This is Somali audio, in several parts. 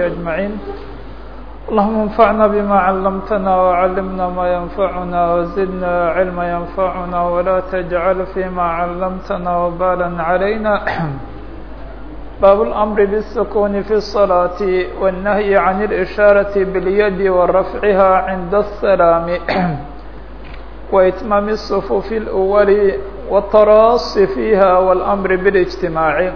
أجمعين اللهم انفعنا بما علمتنا وعلمنا ما ينفعنا وزدنا علما ينفعنا ولا تجعل فيما علمتنا وبالا علينا باب الأمر بالسكون في الصلاة والنهي عن الإشارة باليد ورفعها عند السلام وإتمام الصفوف الأول والتراص فيها والأمر بالاجتماع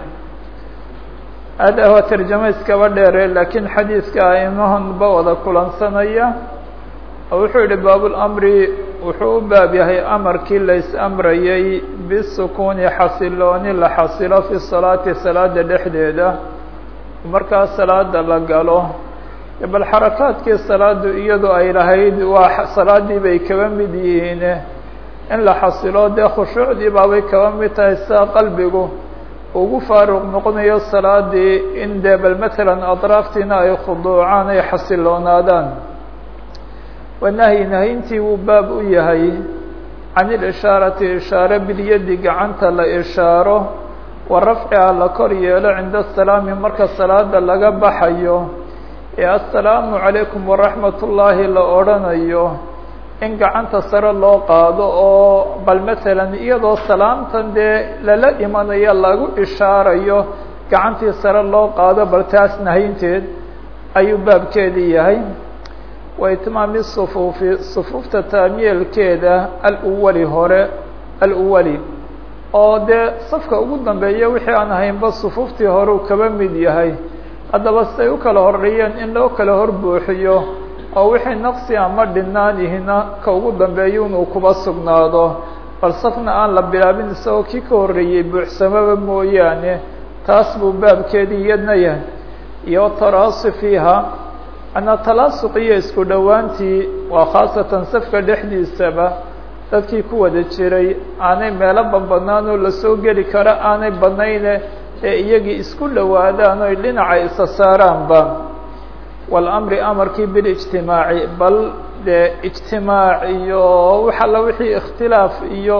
hada waa tarjamo iskaba dheere laakiin xadiidka aimahanba wada kulansanaya. Wuxuu yihi baabulamri wuxuu u baab yahay amarkii la is-amrayay bisukuuni xasilooni la xasilo fi salaati salaada dhexdeeda. Markaa salaada la galo. Bal xarakaadkii salaadu iyadoo ay lahayd waa salaadii bay kaba mid yihiin in la xasilo dee khushuucdii baabay kaba mid tahay sida qalbigu ugu faaruq noqonayo salaadii in dee bal matalan atraaftiina ay khuduucaan ay xasiloonaadaan wanahyi nahyintii wuu baab u yahay. Can ilishaarati ishaare bilyadi gacanta la ishaaro wa rafciha la kor yeelo cinda asalaami marka salaada laga baxayo ee assalaamu calaykum waraxmat ullaahi la odhanayo in gacanta sare loo qaado oo bal matalan iyadoo salaamtan dee lala imanayo lagu ishaarayo gacantii sare loo qaado bal taas nahyinteed ayuu baabkeedii yahay. Wa itmaami sufuufi sufuufta taamyeelkeeda aluwali hore aluwali oo dee safka ugu dambeeya wixii aan ahaynba sufuuftii hore uu kaba mid yahay. Haddaba siday u kala horeeyeen in loo kala hor buuxiyo oo wixii naqsi ama dhinaanihina ka ugu dambeeyo inuu kuba sugnaado. Bal safna aan la bilaabin isagoo kii ka horreeyey buuxsamaba mooyaane taas buu baabkeedii iyadna yahay. Iyo taraasi fiiha anaa talaasuq iyo isku dhowaantii waa khaasatan safka dhexdiisaba dadkii ku wada jiray. Aanay meelo banbadnaan oo la soo geli karo aanay badnayne ee iyagii isku dhowaadaan oy dhinaca isa saaraanba walamri amarkii bilijtimaaci bal dee ijtimaac iyo wax alla wixii ikhtilaaf iyo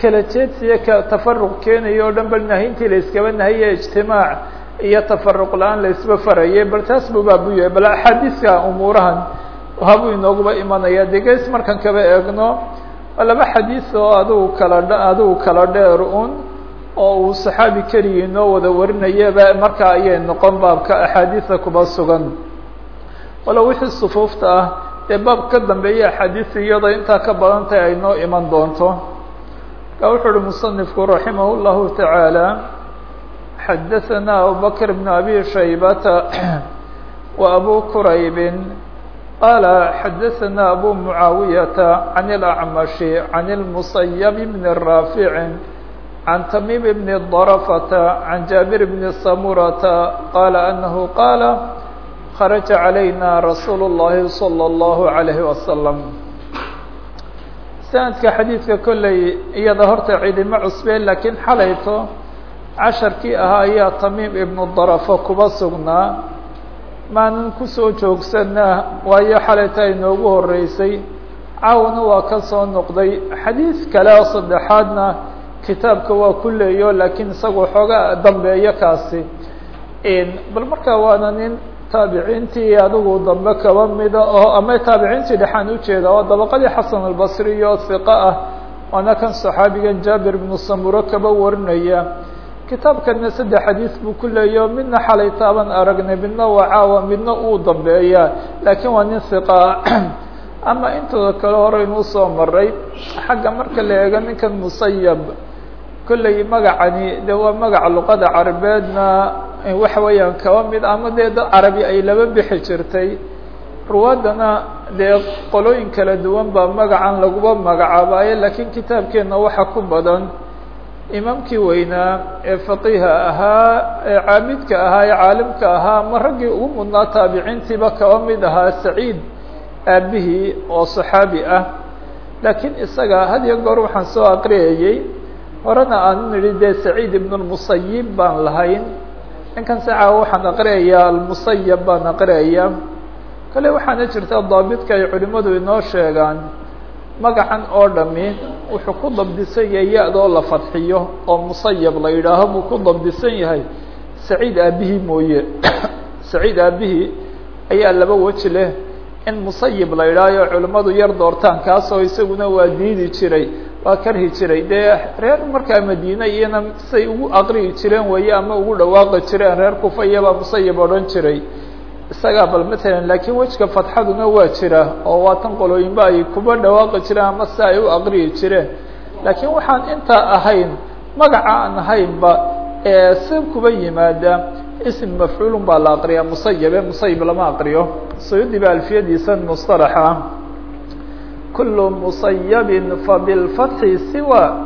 kala jeedsiya ka tafaruq keenayo o dhan bal nahyintii la iskaba nahiye ijtimaac iyo tafaruq la'aan la isba bal taas buu baabu yahay bal axaadiiska umuurahan habuu inooguba imanaya de gees markan kaba eegno laba xadiis oo adigu kala adigu kala dheer un oo uu saxaabi keligii inoo wada warinayaba markaa ayay noqon baabka axaadiisa kuba sugan walow wixii sufuufta ah dee baab ka dambeeya axaadiis iyadoo intaa ka badan tahay ay noo iman doonto marka wuxuu uhi musanifku raximah llahu tacaala xadaثana abubakr bn abi shaybata wa abu quraybin qala xadaثana abu mucaawiyata can اlacmashi can اlmusayab bn raafici can tamim bn darafata can jaabir bn samurata qala anahu qaala kharaja calayna rasuulu اllahi salى اllahu عalayhi wasalam sanadka xadiidka kolley iyada horta cidimo cusbeen laakiin xalayto casharkii ahaa ayaa tamiim ibnu darafo kuba sugnaa maanan kusoo joogsanaa waayo xalayta inoogu horeysay caawna waa ka soo noqday xadiid kale oo saddexaadna kitaabka waa ku leeyo laakiin isagoo xooga dambeeyo kaasi bal markaa waana nin taabiciintii adigu dambe kaba mida oo ama taabiciintii dhexaan ujeeda oo dabaqadii xasan albasri iyo hiqa ah waana kan saxaabigan jaabir bnu samuro kaba warinaya. Kitaabkana saddex xadiis buu ku leeyaho midna xalay taaban aragnay midna waa caawa midna uu dambeeya. Laakiin waa nin hiqa ama intooda kale hore inuu soo maray xagga marka la eego ninkan musayab kolley magacani de waa magaca luqada carabeedna waxa weeyaan kaba mid ama dee dad carabi ay laba bixi jirtay. Ruwaadana dee qolooyin kala duwan baa magacan laguba magacaabaye laakiin kitaabkeenna waxa ku badan. Imaamkii weynaa ee faqiiha ahaa ee caabidka ahaa ee caalimka ahaa ama raggii ugu mudnaa taabiciintiiba kaba mid ahaa saciid aabihii oo saxaabi ah. Laakiin isaga had iyo goor waxaan soo aqriyayey horena aan nidhi dee saciid ibn lmusayib baan lahayn. Ninkan sacaa waxaan aqriyayaa almusayab baan aqriyayaa kale waxaana jirta daabidka ay culimadu inoo sheegaan magacan oo dhami wuxuu ku dabdisan yahay ya-doo la fadxiyo oo musayab la yidhaaho buu ku dabdisan yahay. Saciid aabihii mooye. Saciid aabihii ayaa laba weji leh. In musayib la idhaayo culimmadu yar doortaan kaasoo isaguna waa diidi jiray waa karhi jiray. Dee reer markaa madiine iyana say ugu aqriyi jireen weeye ama ugu dhawaaqi jireen reer kufa iyabaa musayib odhan jiray. Isagaa bal matalan laakiin wejka fatxaduna waa jira oo waa tan qolooyinba ay kuba dhawaaqi jireen ama si ay u aqriyi jireen. Laakiin waxaan intaa ahayn magaca aan ahaynba si kuba yimaada ism mafcuulun baa la aqriyaa musayabe musayib lama aqriyo. Sayudi alfiyadiisan musطalaxa kulu musayabin fabilfatxi siwa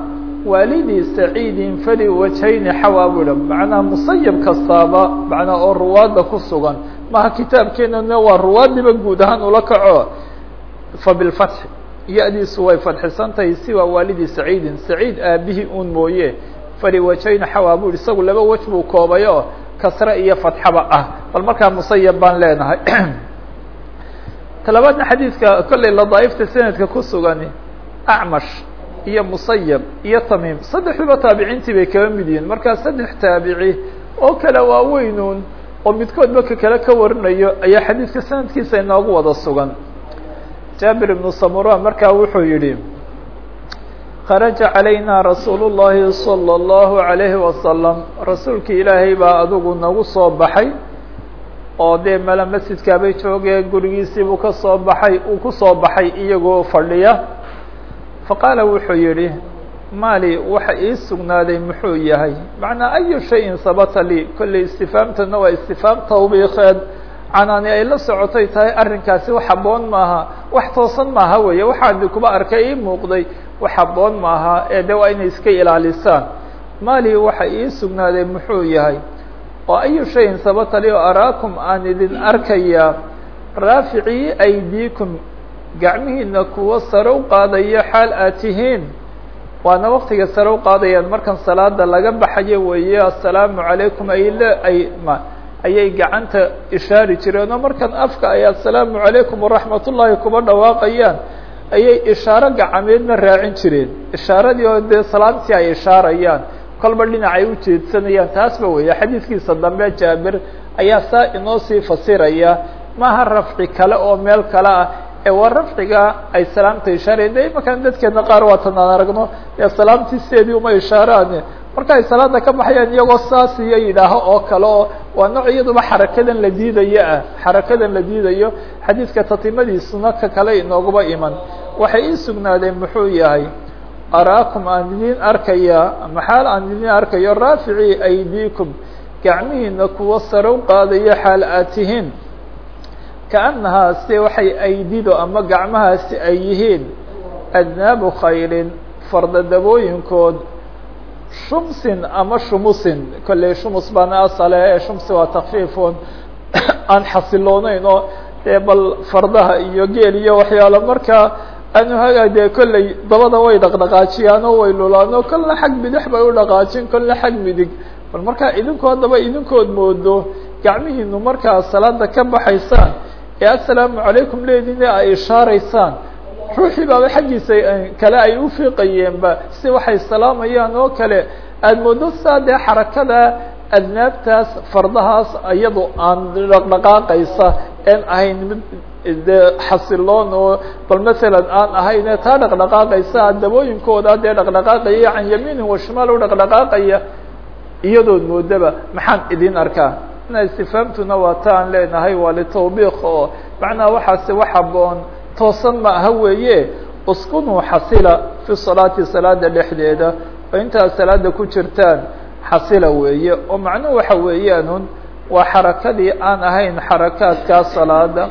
waalidi saciidin fali wajhayni xawaa budha macnaa musayab kastaaba macnaa oo ruwaadda ku sugan maha kitaabkeenana waa ruwaadiba guud ahaan ula kaco fabilfatxi ya-diisu way fadxisantahay siwa waalidi saciidin saciid aabihii un mooye fali wajhayni xawaa bui isagu laba wej buu koobayo kasre iyo fatxaba ah bal markaa musayab baan leenahay talabaadna xadiidka kollay ladaaifta sanadka ku sugani acmash iyo musayab iyo tamiim saddexduba taabiciintii bay kaba mid yihiin markaa saddex taabici oo kale waaweynuun oo midkoodba ka kale ka warinayo ayaa xadiidka sanadkiisa inoogu wada sugan jaabir ibnu samura markaa wuxuu yihi kharaja calayna rasuulu llahi salى اllahu عalayhi wasalam rasuulkii ilaahay baa adigu nagu soo baxay oo dee mala masjidkaabay joogee gurigiisiibuu ka soo baxay uu ku soo baxay iyagoo fadhiya. Faqaala wuxuu yihi maali waxa ii sugnaaday muxuu yahay? Macnaa ayu shayin sabata lii? Kollay istifaamtana waa istifaam tawbiikeed canaani ay la socotay tahay arrinkaasi wax haboon maaha. Wax toosan maaha weeye waxaadi kuba arkay ii muuqday. Wax haboon maaha ee de waa inay iska ilaalisaan. Maali waxa ii sugnaaday muxuu yahay oo ayu shayin sabata li oo araakum aan idin arkayaa raaficii aydiikum gacmihiina kuwa sare u qaadaya xaal aad tihiin waana waktiga sare u qaadayaan markan salaada laga baxayo weeye assalaamu calaykum ay le ay ma ayay gacanta ishaari jireen oo markan afka ay assalaamu calaykum waraxmat ullaahi kuba dhawaaqayaan. Ayay ishaaro gacameedna raacin jireen. Ishaaradii oo dee salaamtii ay ishaarayaan kolba dhinac ay u jeedsanayaan. Taasba weeye xadiidkiisa dambe jaabir ayaa saa inoo sii fasiraya maaha rafci kale oo meel kale ah. Ee waa rafciga ay salaamta ishaarayan de imakan dadkeena qaar waatan aan aragno ee salaamtii sideedii uma ishaaraan marka ay salaada ka baxayaan iyagoo saas iyo yidhaaho oo kale oo waa nooc iyaduba xarakadan la diidayo ah xarakadan la diidayo xadiidka tatimadiisuna ka kale inooguba iman. Waxay ii sugnaadeen muxuu yahay araakum aan idin arkaya maxaal aan idin arkayo raaficii aydiikum gacmihiina kuwa sare u qaadaya xaal aad tihiin kaannahaa se waxay aydido ama gacmahaasi ay yihiin adnaabu khayrin fardadabooyinkood shumsin ama shumusin kolley shumus baana asale ee shumsi waa takfiifun aan xasilooneyn oo dee bal fardaha iyo geel iyo waxyaalo markaa aanu haga dee kolley dabada way dhaqdhaqaajiyaan oo way lulaan oo kolna xag bidix bay u dhaqaajin kolna xag midig. Bal markaa idinku haddaba idinkood moodo gacmihiinu markaa salaada ka baxaysaan ee assalaamu calaykum leediina ay ishaaraysaan ruuxii baaba xaggiisa kale ay u fiiqayeenba si waxay salaamayaan oo kale. Aada moodo saa dee xarakada adnaabtaas fardahaas iyado aan dhaqdhaqaaqaysa een ahayn mid dee xasiloon oo bal masalan aan ahayn ee taa dhaqdhaqaaqaysa dabooyinkooda dee dhaqdhaqaaqaya can yamiinin wa shimaal u dhaqdhaqaaqaya iyadood moodaba maxaan idin arkaa na istifaamtuna waa leenahay waa litawbiiq oo macnaha waxaase wax haboon toosan ma aha weeye uskunuu xasila fi salaati salaada dhexdeeda intaad salaada ku jirtaan xasila weeye oo macnuhu waxa weeyaanun waa xarakadii aan ahayn xarakaadkaa salaada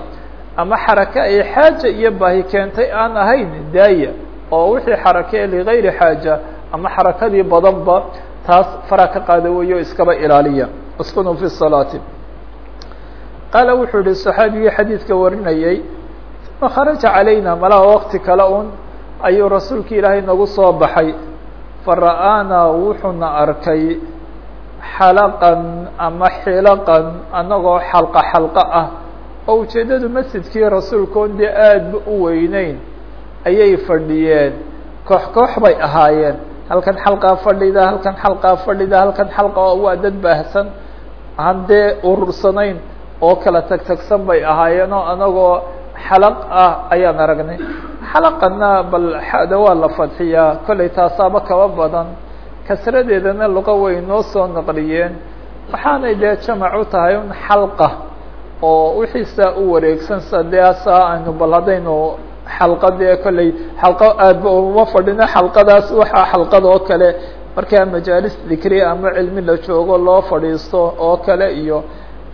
ama xaraka ay xaaja iyo baahi keentay aan ahayn daaya oo wixii xarakee ligayri xaaja ama xarakadii badanba taas fara ka qaada weeyo iskaba ilaaliya. Uskunuu fi salaati. Qaala wuxuu yihi saxaabigii xadiidka warinayay uma kharaja calayna? Malaha waqti kale un ayuu rasuulki ilaahay nagu soo baxay. Fara'aanaa wuxuuna arkay xalaqan ama xilaqan annagoo xalqa xalqa ah oo ujeeddadu masjidkii rasuulkoon dee aadba u weyneyn ayay fadhiyeen. Koox koox bay ahaayeen. Halkan xalqaa fadhida halkan xalqaa fadhida halkan xalqa waa dad baahsan aan dee urursanayn oo kala tag tagsan bay ahaayeenoo anagoo xalaq ah ayaan aragnay. Xalaqana bal xada waa la fadxiyaa kollay taasaaba kaba badan kasradeedana luqa way noo soo naqliyeen. Waxaanay dee jamac u tahay un xalqa oo wixiisaa u wareegsan sa dee saa aynu bal haddaynu xalqa dee kollay xalqo aadba uma fadhino xalqadaas waxaa xalqada oo kale. Markaa majaalis dikri ama cilmi la joogo loo fadhiisto oo kale iyo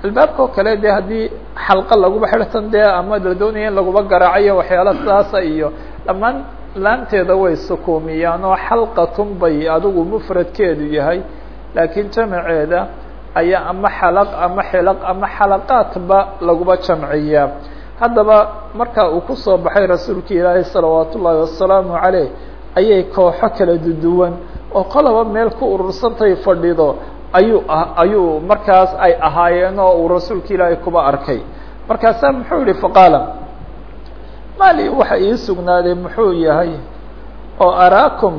albaabka oo kale de haddii xalqa laguba xirtan dee ama la doonaya in laguba garaacayo waxyaala saasa iyo dhammaan laanteeda way sukuumiyaan oo xalqatun bay adigu mufradkeedu yahay laakiin jamaceeda ayaa ama xalaq ama xilaq ama xalaqaadba laguba jamciyaa. Haddaba marka uu ku soo baxay rasuulka ilaahay salawaat ullaahi wasalaamu caleyh ayay kooxo kala duduwan oo qolaba meel ku urursantay fadhido ayuu ayuu markaas ay ahaayeen oo uu rasuulka ilaahay kuba arkay. Markaasaa muxuu yihi faqaala mali waxa ii sugnaaday muxuu yahay? Oo araakum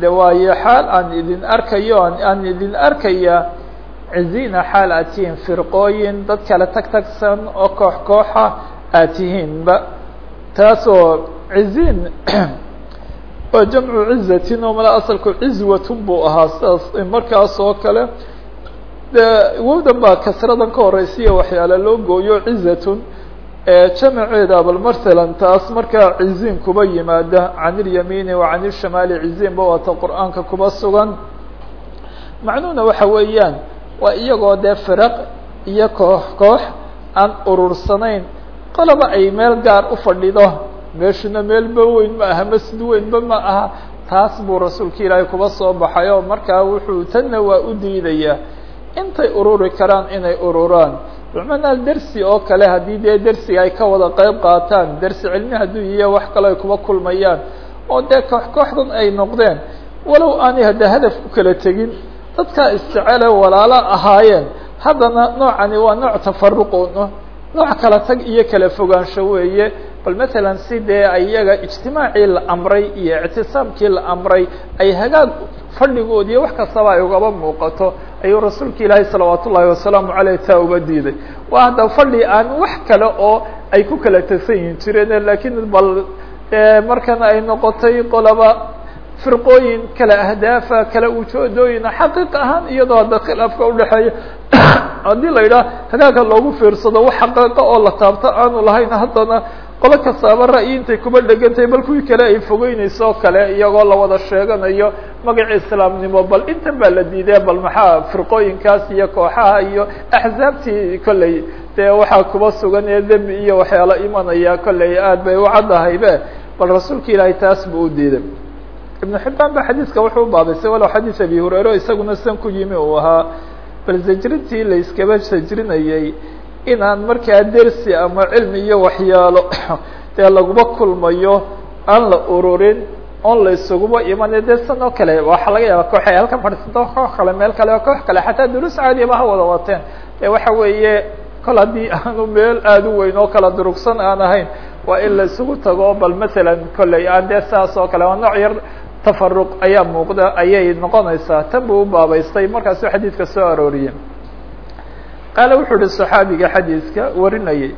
de waayo xaal aan idin arkayo aan idin arkaya ciziina xaal aad tihiin firqooyin dad kale tag tagsan oo koox kooxa aad tihiinba. Taasoo ciziin waa jamcu cizatin oo mala asalku cizwatun buu ahaa sidaas markaas oo kale de wowdan baa kasradan ka horeysiya waxyaala loo gooyo cizatun jamaceeda bal masalan taas markaa ciziin kuba yimaada can ilyamiini wa can ishamaali ciziinba waata qur'aanka kuba sugan. Macnuhuna waxa weeyaan waa iyagoo dee firaq iyo koox koox aan urursanayn. Qoloba ay meel gaar u fadhido meeshuna meelba weyn ma aha masjid weynba ma aha taas buu rasuulka ilaahay kuba soo baxay oo markaa wuxuu tanna waa u diidayaa intay ururi karaan inay ururaan. Bimacnaa dersi oo kale haddii dee dersiga ay ka wada qeyb qaataan dersi cilmi hadduu iyo wax kale ay kuba kulmayaan. Oo dee koox kooxdan ay noqdeen walow aanay hadda hadaf ku kala tegin dadkaa isjecele walaalo ahaayeen. Haddana noocani waa nooc tafaruqono nooc kala tag iyo kala fogaansho weeye. Bal matalan si dee iyaga ijtimaacii la amray iyo ictisaamkii la amray ay hagaag fadhigood wax kastaba ay ugaba muuqato ayuu rasuulka ilaahay salawaat ullaahi wasalaamu caleyh taa uba diiday. Waa hadda fadhi aan wax kale oo ay ku kala tagsan yihiin jireen lakiin bal markana ay noqotay qolaba firqooyin kala ahdaafa kala ujoodooyina xaqiiq ahaan iyadoo hadda khilaafka udhexeeya haddii la yidhaha hagaagka loogu fiirsado wax xaqiiqa oo la taabto aanu lahayn haddana qolo kastaaba ra'yi intay kuba dhegantahay bal kuwii kale ay fogeynayso kale iyagoo la wada sheeganayo magaca islaamnimo bal intan baa la diidee bal maxaa firqooyinkaas iyo kooxaha iyo axzaabtii kolley dee waxaa kuba sugan ee dembi iyo waxyaala imanaya kolley aad bay u caddahaybe bal rasuulka ilaahay taas buu u diiday. Ibnu xibbaan ba xadiiska wuxuu ubaabaysay walow xadiis abi hureyre isaguna san ku yimi uu ahaa bal sajrintii la iskaba sajrinayay. Inaan markaa dersi ama cilmi iyo waxyaalo dee laguba kulmayo aan la ururin oon la isuguba imane dee san oo kale waxaa laga yaaba koox ay halkan fadhiisato koox kale meel kale oo koox kale xataa duruus caadiyaba ha wada wateen ee waxa weeye kol haddii aanu meel aada u weyn oo kala durugsan aan ahayn waa in la isugu tago bal masalan kolley aan dee oo kale waa nooc yar tafaruq ayaa muuqda ayay noqonaysaa. Tan buu u baabaystay markaasuu xadiidka soo arooriyey. Qaale wuxuu uhi صaxaabiga xadiidka warinayay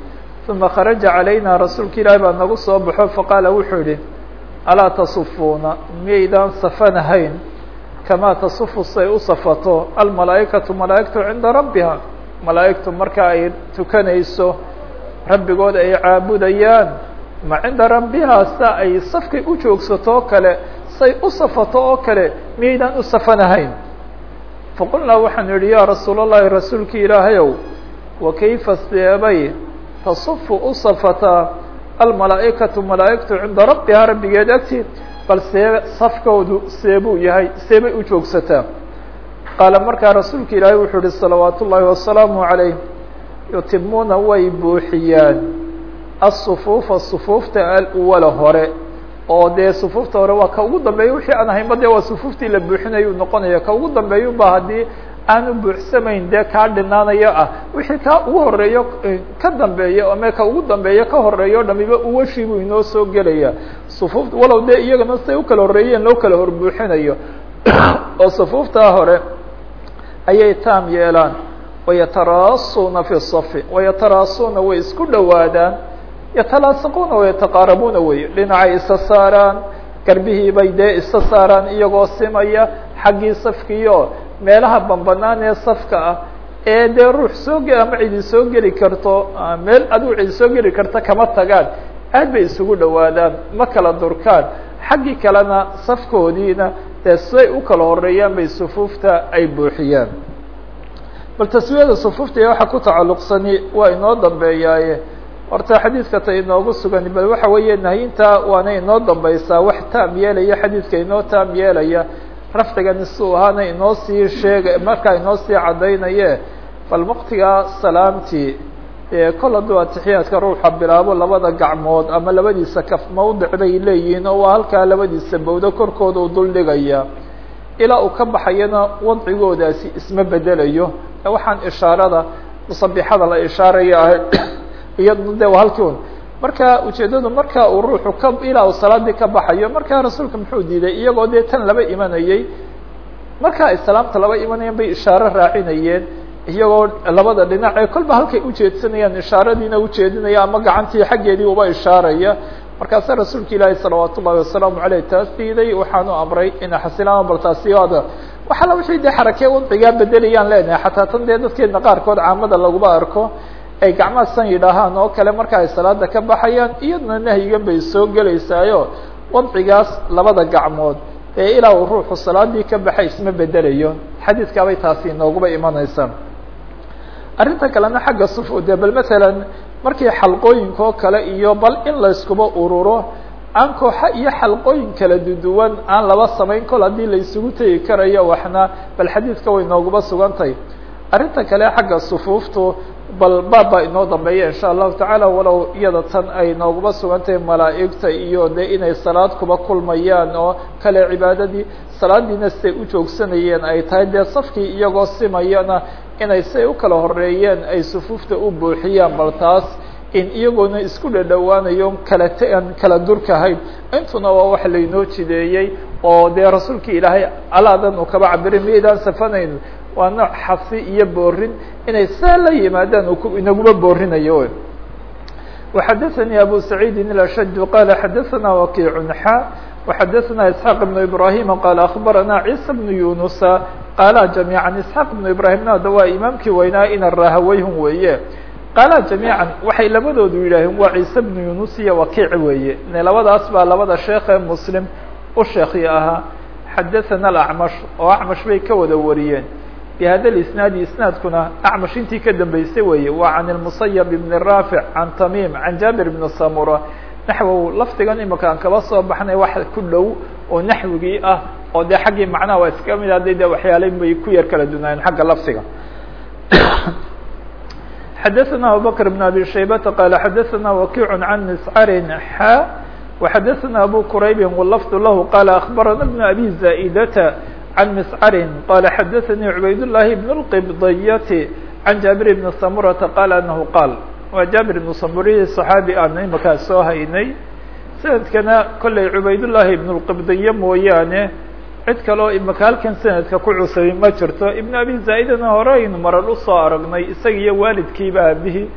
uma kharaja calayna rasuulka ilaahi baa nagu soo baxo. Faqaala wuxuu yihi alaa tasufuuna? Miyaydaan safanahayn kamaa tasufu say u safato? Almalaaئikatu malaa'igtu cinda rabbiha. Malaa'igtu marka ay tukanayso rabbigood ay caabudayaan. Ma cinda rabbiha sa ay safkay u joogsato oo kale say u safato oo kale miyaydaan u safanahayn? Faqulnaa waxaanu yidhi yaa rasuul اllahi rasuulki ilaahayow wa kayfa seebay tasufu u safataa almalaa'ikatu malaa'igtu cinda rabbihaa rabbigeed agteed bal see safkoodu seebuu yahay seebay u joogsataa. Qaala markaa rasuulka ilaahay wuxuu yihi salawaat ullaahi wasalaamu عalayh yutimuuna way buuxiyaan. Asufuufa sufuufta aluwala hore oo dee sufuufta hore waa ka ugu dambeeya wixii aan ahaynba dee waa sufuuftii la buuxinayuu noqonaya ka ugu dambeeyu ba haddii aanu buuxsamayn dee kaa dhinaanayo ah wixii kaa ugu horeeyo ka dambeeya ame ka ugu dambeeya ka horeeyo o dhamiba uwashi buu inoo soo gelaya. Sufuufta walow dee iyagana siday u kala horreeyeen loo kala horbuuxinayo oo sufuuftaa hore ayay taam yeelaan. Wayataraasuuna fi safi wayataraasuuna way isku dhowaadaan yatalaasaquuna wayataqaarabuuna wey dhinacay isa saaraan garbihii bay dee isa saaraan iyagoo simaya xaggii safkiio meelaha banbanaan ee safka ah ee dee ruux soo ge ama cidi soo geli karto meel adigu cidi soo geli karta kama tagaan. Aad bay isugu dhowaadaan ma kala durkaan. Xaggii kalena safkoodiina dee siday u kala horeeyaan bay sufuufta ay buuxiyaan. Bal taswiyada sufuufta iyo waxa ku tacalluqsani waa inoo dambeeyaaye horta xadiidka ta inoogu sugan bal waxa weeye nahyinta waana inoo dambeysaa wax taam yeelaya xadiidka inoo taam yeelaya rafdigani suu ahaana inoo sii sheega markaa inoo sii caddaynaye bal waqtigaa salaamtii kol hadduu atixiyaadka ruuxa bilaabo labada gacmood ama labadiisa kaf mawdic bay leeyihiin oo waa halkaa labadiisa bowdo korkooda u dul dhigaya. Ilaa uu ka baxayana wadcigoodaasi isma bedelayo. Waxaan ishaarada musabixada la ishaaraya ahay iyadna de halkii un marka ujeeddadu marka uu ruuxu ka ilaa uu salaadii ka baxayo markaa rasuulka muxuu diiday iyagoo dee tan laba imanayey marka ay salaamta laba imanayeen bay ishaaro raacinayeen iyagoo labada dhinac ee kolba halkay ujeedsanayaan ishaaradiina ujeedinaya ama gacantii xaggeedii uba ishaaraya. Markaasa rasuulka ilaahi salawaat ullahi wasalaamu aleyh taas diiday waxaanu amray ina xasilaan baltaasi ada waxala wixii dee xarakee wadcigaa bedelayaan leenahay xataa tan dee dadkeedna qaarkood caamada laguma arko ay gacmaha san yidhaahaan oo kale marka ay salaada ka baxayaan iyadna nahyigan bay soo gelaysaayo wadcigaas labada gacmood ee ilaa uu ruuxu salaadii ka baxay isma bedelayo. Xadiidkaabay taasi inooguba imanaysaa arrinta kalena xagga sufo de bal masalan markii xalqooyinka oo kale iyo bal in layskuba ururo aan kooxa iyo xalqooyin kala duduwan aan laba samayn kol haddii la isugu tegi karayo waxna bal xadiidka way nooguba sugantay arrinta kale xagga sufuuftu bal baab baa inoo dambeeya insha allahu tacaala walow iyada tan ay nooguba sugantahay malaa'igta iyo de inay salaad kuba kulmayaan oo kale cibaadadii salaadiina siday u joogsanayeen ay tahay dee safkii iyagoo simayana inay siay u kala horeeyeen ay sufuufta u buuxiyaan bal taas in iyagoona isku dhadhowaanayo kala t-an kala durkahayn intuna waa wax laynoo jideeyey oo dee rasuulka ilaahay alaadan uu kaba cabiray miyaydaan safanayn waa nooc xasi iyo boorin inay saa la yimaadaan uu inaguba boorinayo وxadaثnي abu سacيidi الأshج qال xadaثna وkiع xا وxadaثna isحاq بن ibrahim qال أخbarana عيسى بن yuنuسa qaala جamيعا isحاq بن ibrahimna ada waa imaamkii weynaa ina rahaweyhun weeye qaala جamيعا waxay labadoodu yidhaaheen waa ciise بن yunus iyo wakiic weeye ne labadaas baa labada sheekh ee mslim u sheekhi ahaa xadaثna الأعmش oo أcmaش bay ka wada wariyeen بhada الاسناaد isناadkuna أcmaش intii ka dambeysay weeye waa عan المصyب بن رافع عan تmيم عan jابر بن samurة naxwow lafdigan imika aan kaba soo baxnay wax ku dhow oo naxwigii ah oo de xaggii macnaha waa iska mid hadday de waxyaala bay ku yar kala dunaayeen xagga lafdiga xadaثna abubكر بن abي شhaybةa qال xadaثna وkiع عan مسcr xا وxadaثna abu qrayb والlفظ lah qال أخbarana بن abي زائdة عن مسcr qال xadaثnي عubayd اللahi بن الqبضyة عan jaaبir بن samurةa qال أنه qاal waa jaaبir بن samurي صxaabi aan imakaa soo haynay sanadkana kollay cubaydالlahi بن الqبضyة mooyaane cid kaleo imika halkan sanadka ku cusubay ma jirto iبn abi زاa'dana hore aynu marar usoo aragnay isaga iyo waalidkiiba aabihii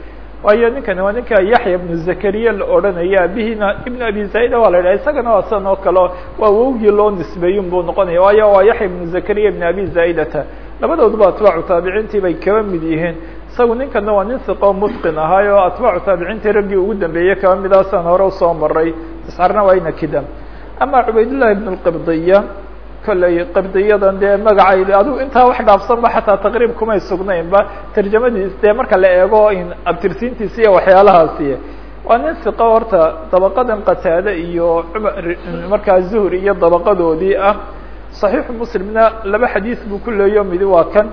waayo ninkani waa ninka yaxya ibnu zakariya la odhanaya abihiina ibn abi zaida waa la yidhaha isagana waa sidan oo kale waa wowgii loo nisbeeyun buu noqonaya waayo waa yaxya ibnu zakariya ibn abi zaidata labadooduba atbaacu taabiciintii bay kaba mid yihiin. Isagu ninkana waa nin siqoo mutqin ahaay oo atbaacu taabiciintii raggii ugu dambeeyey kaba midaasaan hore u soo maray iscarna waa ina kidam ama cubaydllahi ibn lqibdiya kolley qabdiyadan dee magacay adigu intaa wax dhaafsanba xataa taqriib kumay sugnaynba tarjamadiis dee marka la eego in abtirsiintiisa iyo waxyaalahaasi waa nin siqo horta dabaqadan qataade iyo cumar markaa zuhri iyo dabaqadoodii ah صaxiixu muslimna laba xadiis buu ku leeyo midi waa kan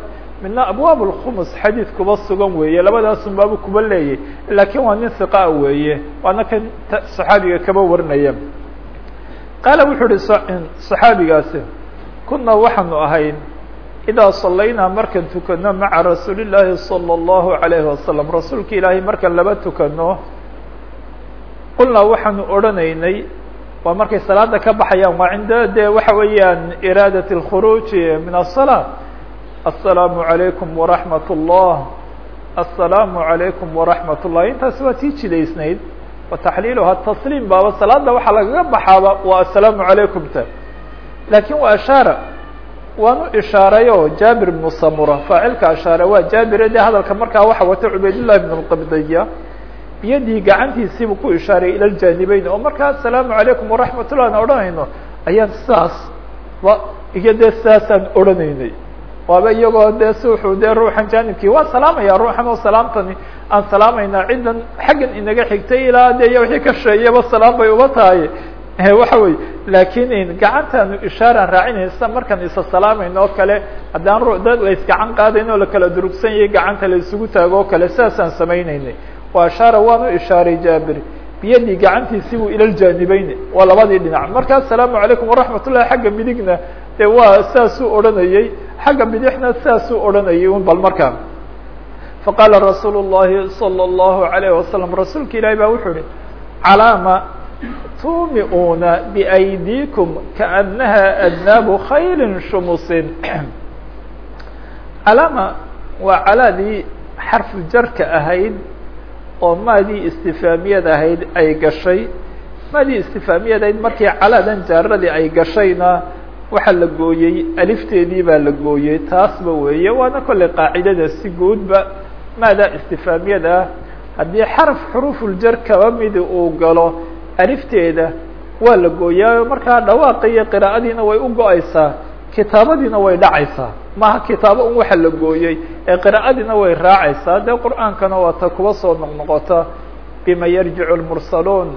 midna abwaab اlkhumus xadiid kuba sugan weeye labadaasun baabu kuba leeyay laakiin waa nin siqaa weeye waana kan صaxaabiga kaba warinaya qaala wuxuu uhi صaxaabigaasi kuna waxaanu ahayn idaa salaynaa markaan tukano maca rasuuli llaahi salى اllahu عalayhi wasalam rasuulka ilaahay markaan laba tukano qulnaa waxaanu odhanaynay waa markay salaada ka baxayaan waa cinda de waxa weeyaan iraadat اlkhuruuji min aلsalaa السلام عalayكم ورaحmaة الlah السلام عalayكم ورaحmaة الlah intaas waa tii jidaysnayd وتaxliilha تsliim baaba salaada waxaa lagaga baxaaba waa السلام عalayكم ta lakiin waa ishaara waanu ishaareeyo jaabir ibnu samura faacilka ashaare waa jaabire de hadalka markaa waxa wata cubaydاllahi bn اlqabdiya iyadii gacantiisiibuu ku ishaareeyey ila ljanibeyn oo markaa asalaamu alaykum waraxmat ullah aan odhanayno. Ayaan saas iyo dee saasaan odhanaynay. Waaba iyagoo de si wuxuu dee ruuxan jaanibkii waa salaamaya ruuxan oo salaamtani aan salaamaynaa ciddan xaggan inaga xigtay ilaa de iyo wixii ka sheeyaba salaam bay uba tahay. waxa wey laakiin gacantaanu ishaaraan raacinaysa markaan isa salaamayno oo kale haddaan ru dad la isgacan qaadayn oo lakala durugsan yahay gacanta la isugu taago oo kale sidaasaan samaynaynay waa ashaara waanu ishaaray jaabir biyadii gacantiisiibuu ila ljanibeyn waa labadii dhinac markaa asalaamu calaykum waraxmat ullahi xagga midigna de waa saasuu odhanayey xagga bidixna saasuu odhanayay un bal markaa faqaala rasuulu الlahi salى الlahu عalayه wasalam rasuulka ilahi baa wuxuu ihi calaama tuumiuuna biaydiikum kaanaha adnaabu khayli shumusin calaama waa calaadii xarfu jarka ahayd oo maadii istifaamiyad ahayd ay gashay maadii istifaamiyad ahayd markii calaadan jaaradii ay gashayna waxaa la gooyey alifteedii baa la gooyey taasba weeye waana kolley qaacidada si guudba maadaa istifaamiyad ah haddii xaraf xuruufuljar kaba midi uu galo alifteeda waa la gooyaayo. Markaa dhawaaqa iyo qiraa'adiina way u go'aysaa kitaabadiina way dhacaysaa. Maaha kitaabo un waxa la gooyey ee qiraa'adiina way raacaysaa. Dee qur'aankana waa ta kuwa soo noqnoqota. Bima yarjicu lmursaluun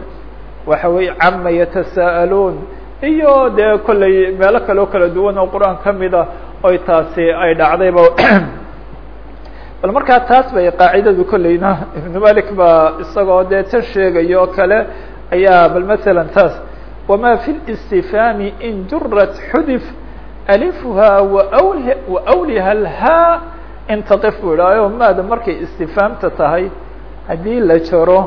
waxa weye cama yatasaa'aluun iyo dee kolley meelo kale oo kala duwan oo qur'aan kamida oy taasi ay dhacdayba bal markaa taas bay qaacidadu kolleyna. Ibnu malik baa isagoo dee tan sheegaya oo kale ayaa bal masalan taas wama fi listifaami in jurat xudif alifuha wawl waawliha lha intaqif bu idhaayo maada markay istifaamta tahay haddii la jaro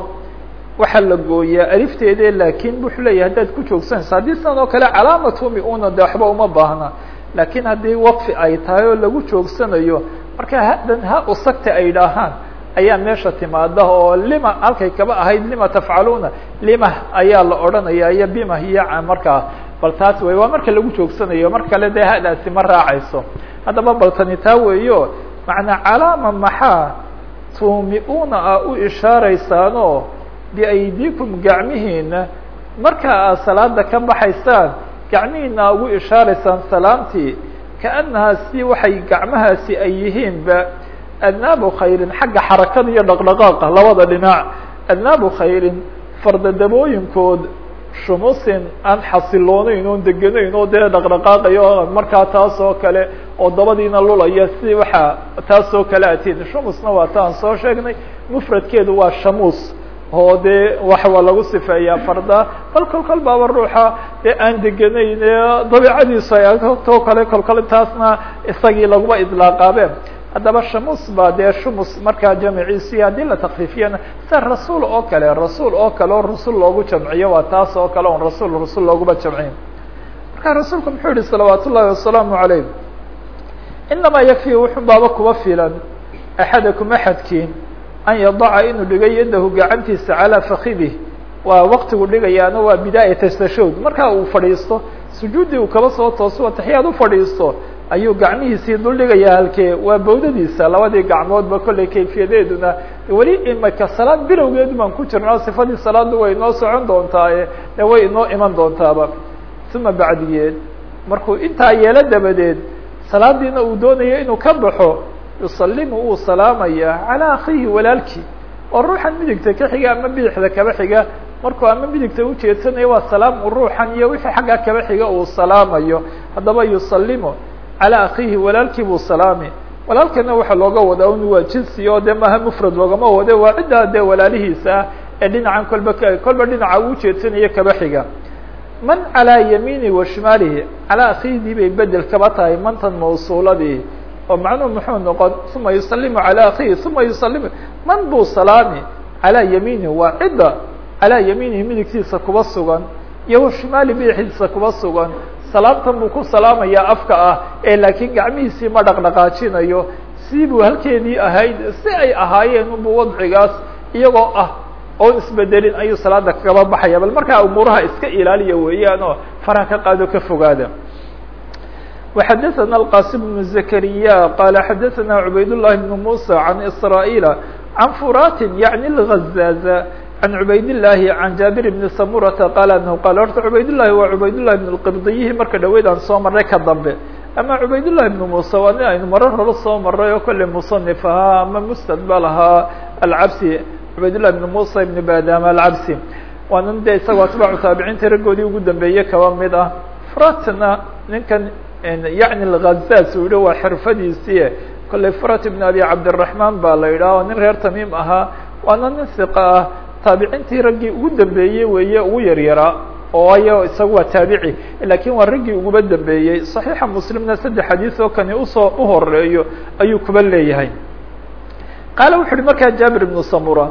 waxaa la gooyaa alifteede laakin wuxuu leeyahy haddaad ku joogsanayso haddii sidan oo kale calaamatumi una de waxba uma baahna. Laakiin haddii waqfi ay tahay oo lagu joogsanayo marka hadan ha usagta ay idhaahaan ayaa meesha timaada oo lima halkay kaba ahayd lima tafcaluuna lima ayaa la odhanaya iyo bima iyo markaa bal taas wey waa marka lagu joogsanayo mar kale dee hadaasi ma raacayso. Haddaba bal tani taa weeyo macnaa calaama maxaa tuumi-una a u ishaaraysaanoo biaydiikum gacmihiina marka aad salaada ka baxaysaan gacmihiina ugu ishaaraysaan salaamtii kaanahaa si waxay gacmahaasi ay yihiinba adnaabu khayrin xagga xarakada iyo dhaqdhaqaaqa labada dhinac. Adnaabu khayrin fardadabooyinkood shumusin aan xasiloonayn oon deganayn oo dee dhaqdhaqaaqayo markaa taas oo kale oo dabadiina lulaya si waxaa taas oo kale atiin. Shumusna waa taan soo sheegnay mufradkeedu waa shamuus oo dee waxaa lagu sifeeyaa farda. Bal kol kol baaba ruuxa dee aan deganayn ee dabiicadiisu ay agtoo kale kol kol taasna isagii laguma idlaaqaabe haddaba shamus baa dee shumus markaa jamciisi haddii la takfiifiyana sida rasuul oo kale rasuul oo kale oo rasul loogu jamciyo waa taas oo kale on rasul rasul looguma jamciyn marka rasuulku muxuu yihi salawaat ullahi wasalaamu calayh inamaa yakfi wuxun baaba kuba filan axadakum axadkiin an yadaca inuu dhigay yadahu gacantiisa calaa fakidih waa waktigu dhigayaana waa bidaayat tashahud markaa uu fadhiisto sujuuddii uu kaba soo tooso ataxiyaad u fadhiisto ayuu gacmihiisii dul dhigayaa halkee. Waa bawdadiisa labadii gacmoodba kollay kayfiyadeeduna. Weli imaka salaad bilowgeedu baan ku jirnaa sifadii salaadu way inoo socon doontaaye de way inoo iman doontaaba. Uma bacdigeed markuu intaa yeelo dabadeed salaadiina uu doonayo inuu ka baxo yusalimu uu salaamaya calaa akhiihi walaalkii. Oo ruuxan midigta ka xiga ama bidixda kaba xiga? Markuu ama midigta ujeedsanayo waa salaam ruuxan iyo wixii xaggaa kaba xiga uu salaamayo. Haddaba yusalimu calaa akhiihi walaalkii buu salaami walaalkana waxaa looga wadaa un waa jinsi oo de maaha mufrad loogama wade waa ciddaa dee walaalihiisa ah ee dhinacan kolba kolba dhinaca uu ujeedsanayo kaba xiga man calaa yamiini wa shimaalihi calaa akhiidii bay bedel kaba tahay mantan mawsuuladii oo macnuhu muxuu noqon uma yusalimu calaa akhiihi uma yusalimu man buu salaami calaa yamiinihi waa cidda calaa yamiinihi midigtiisa kuba sugan iyo wa shimaali bidixdiisa kuba sugan salaamtan buu ku salaamayaa afka ah ee laakiin gacmihiisii ma dhaqdhaqaajinayo si buu halkeedii ahayd si ay ahaayeen unbu wadcigaas iyagoo ah oon isbedelin ayuu salaada kaba baxaya bal markaa umuuraha iska ilaaliya weeyaan oo faraha ka qaado ka fogaada وxadثna الqاsم بن زكريا qال xadثna عubayd اللhi بن موسى عن إسرائيل عن فرات يعني الغزاز عن عubayd اللahi عن jابر بن سمرة qال أنه qال horta عubayd اللahi waa عubayd اللahi بن الqبضiyihi marka dhaweyd aan soo maray ka dambe ama عubayd اللahi بن موسى waa nin aynu marar hore soo maray oo kolley مصنف ahaa ama msتd ba lahaa الcabsi عubayd اللahi بن موسى بن badam الcabsi waa nin de isagoo atباcu taabiciinta raggoodii ugu dambeeyey kaba mid ah fratna ninkan yعni الغazاz uu yihi waa xirfadiisii kolley frat بن abi cabdالرaحman baa la yidhaha nin reer tamim ahaa waana nin ثiqa ah taabiciintii raggii ugu dambeeyey weeye ugu yaryaraa oo ayo isaga waa taabici lakin waa raggii uguba dambeeyey صaحيixa mslimna saddex xadiis oo kani usoo uhoreeyo ayuu kuba leeyahay qaala wuxu uhi markaa jaabir بن samura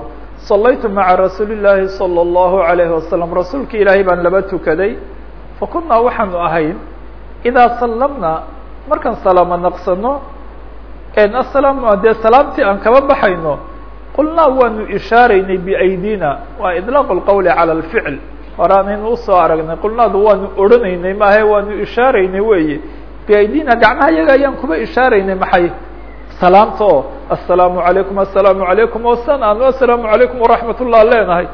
صalaytu maعa rasuuli الlahi صلى الlaهu عalيه wasaلم rasuulka ilaahay baan laba tukaday fakunaa waxaanu ahayn idaa sallamna markaan salaamo naqsano asalaamu dee salaamtii aan kaba baxayno qulnaa waanu ishaaraynay biaydina waa iطlaaq اlqowli calى اlficl horaanaynu usoo aragnay qulnaadu waanu odhanaynay maahe waanu ishaaraynay weeye biaydina gacmaha yaga ayaan kuba ishaaraynay maxay salaamta oo aلsalaamu عalaykum aلsalaamu عalaykum oo san aanu aلsalaamu عalaykum وraxmat الlah leenahay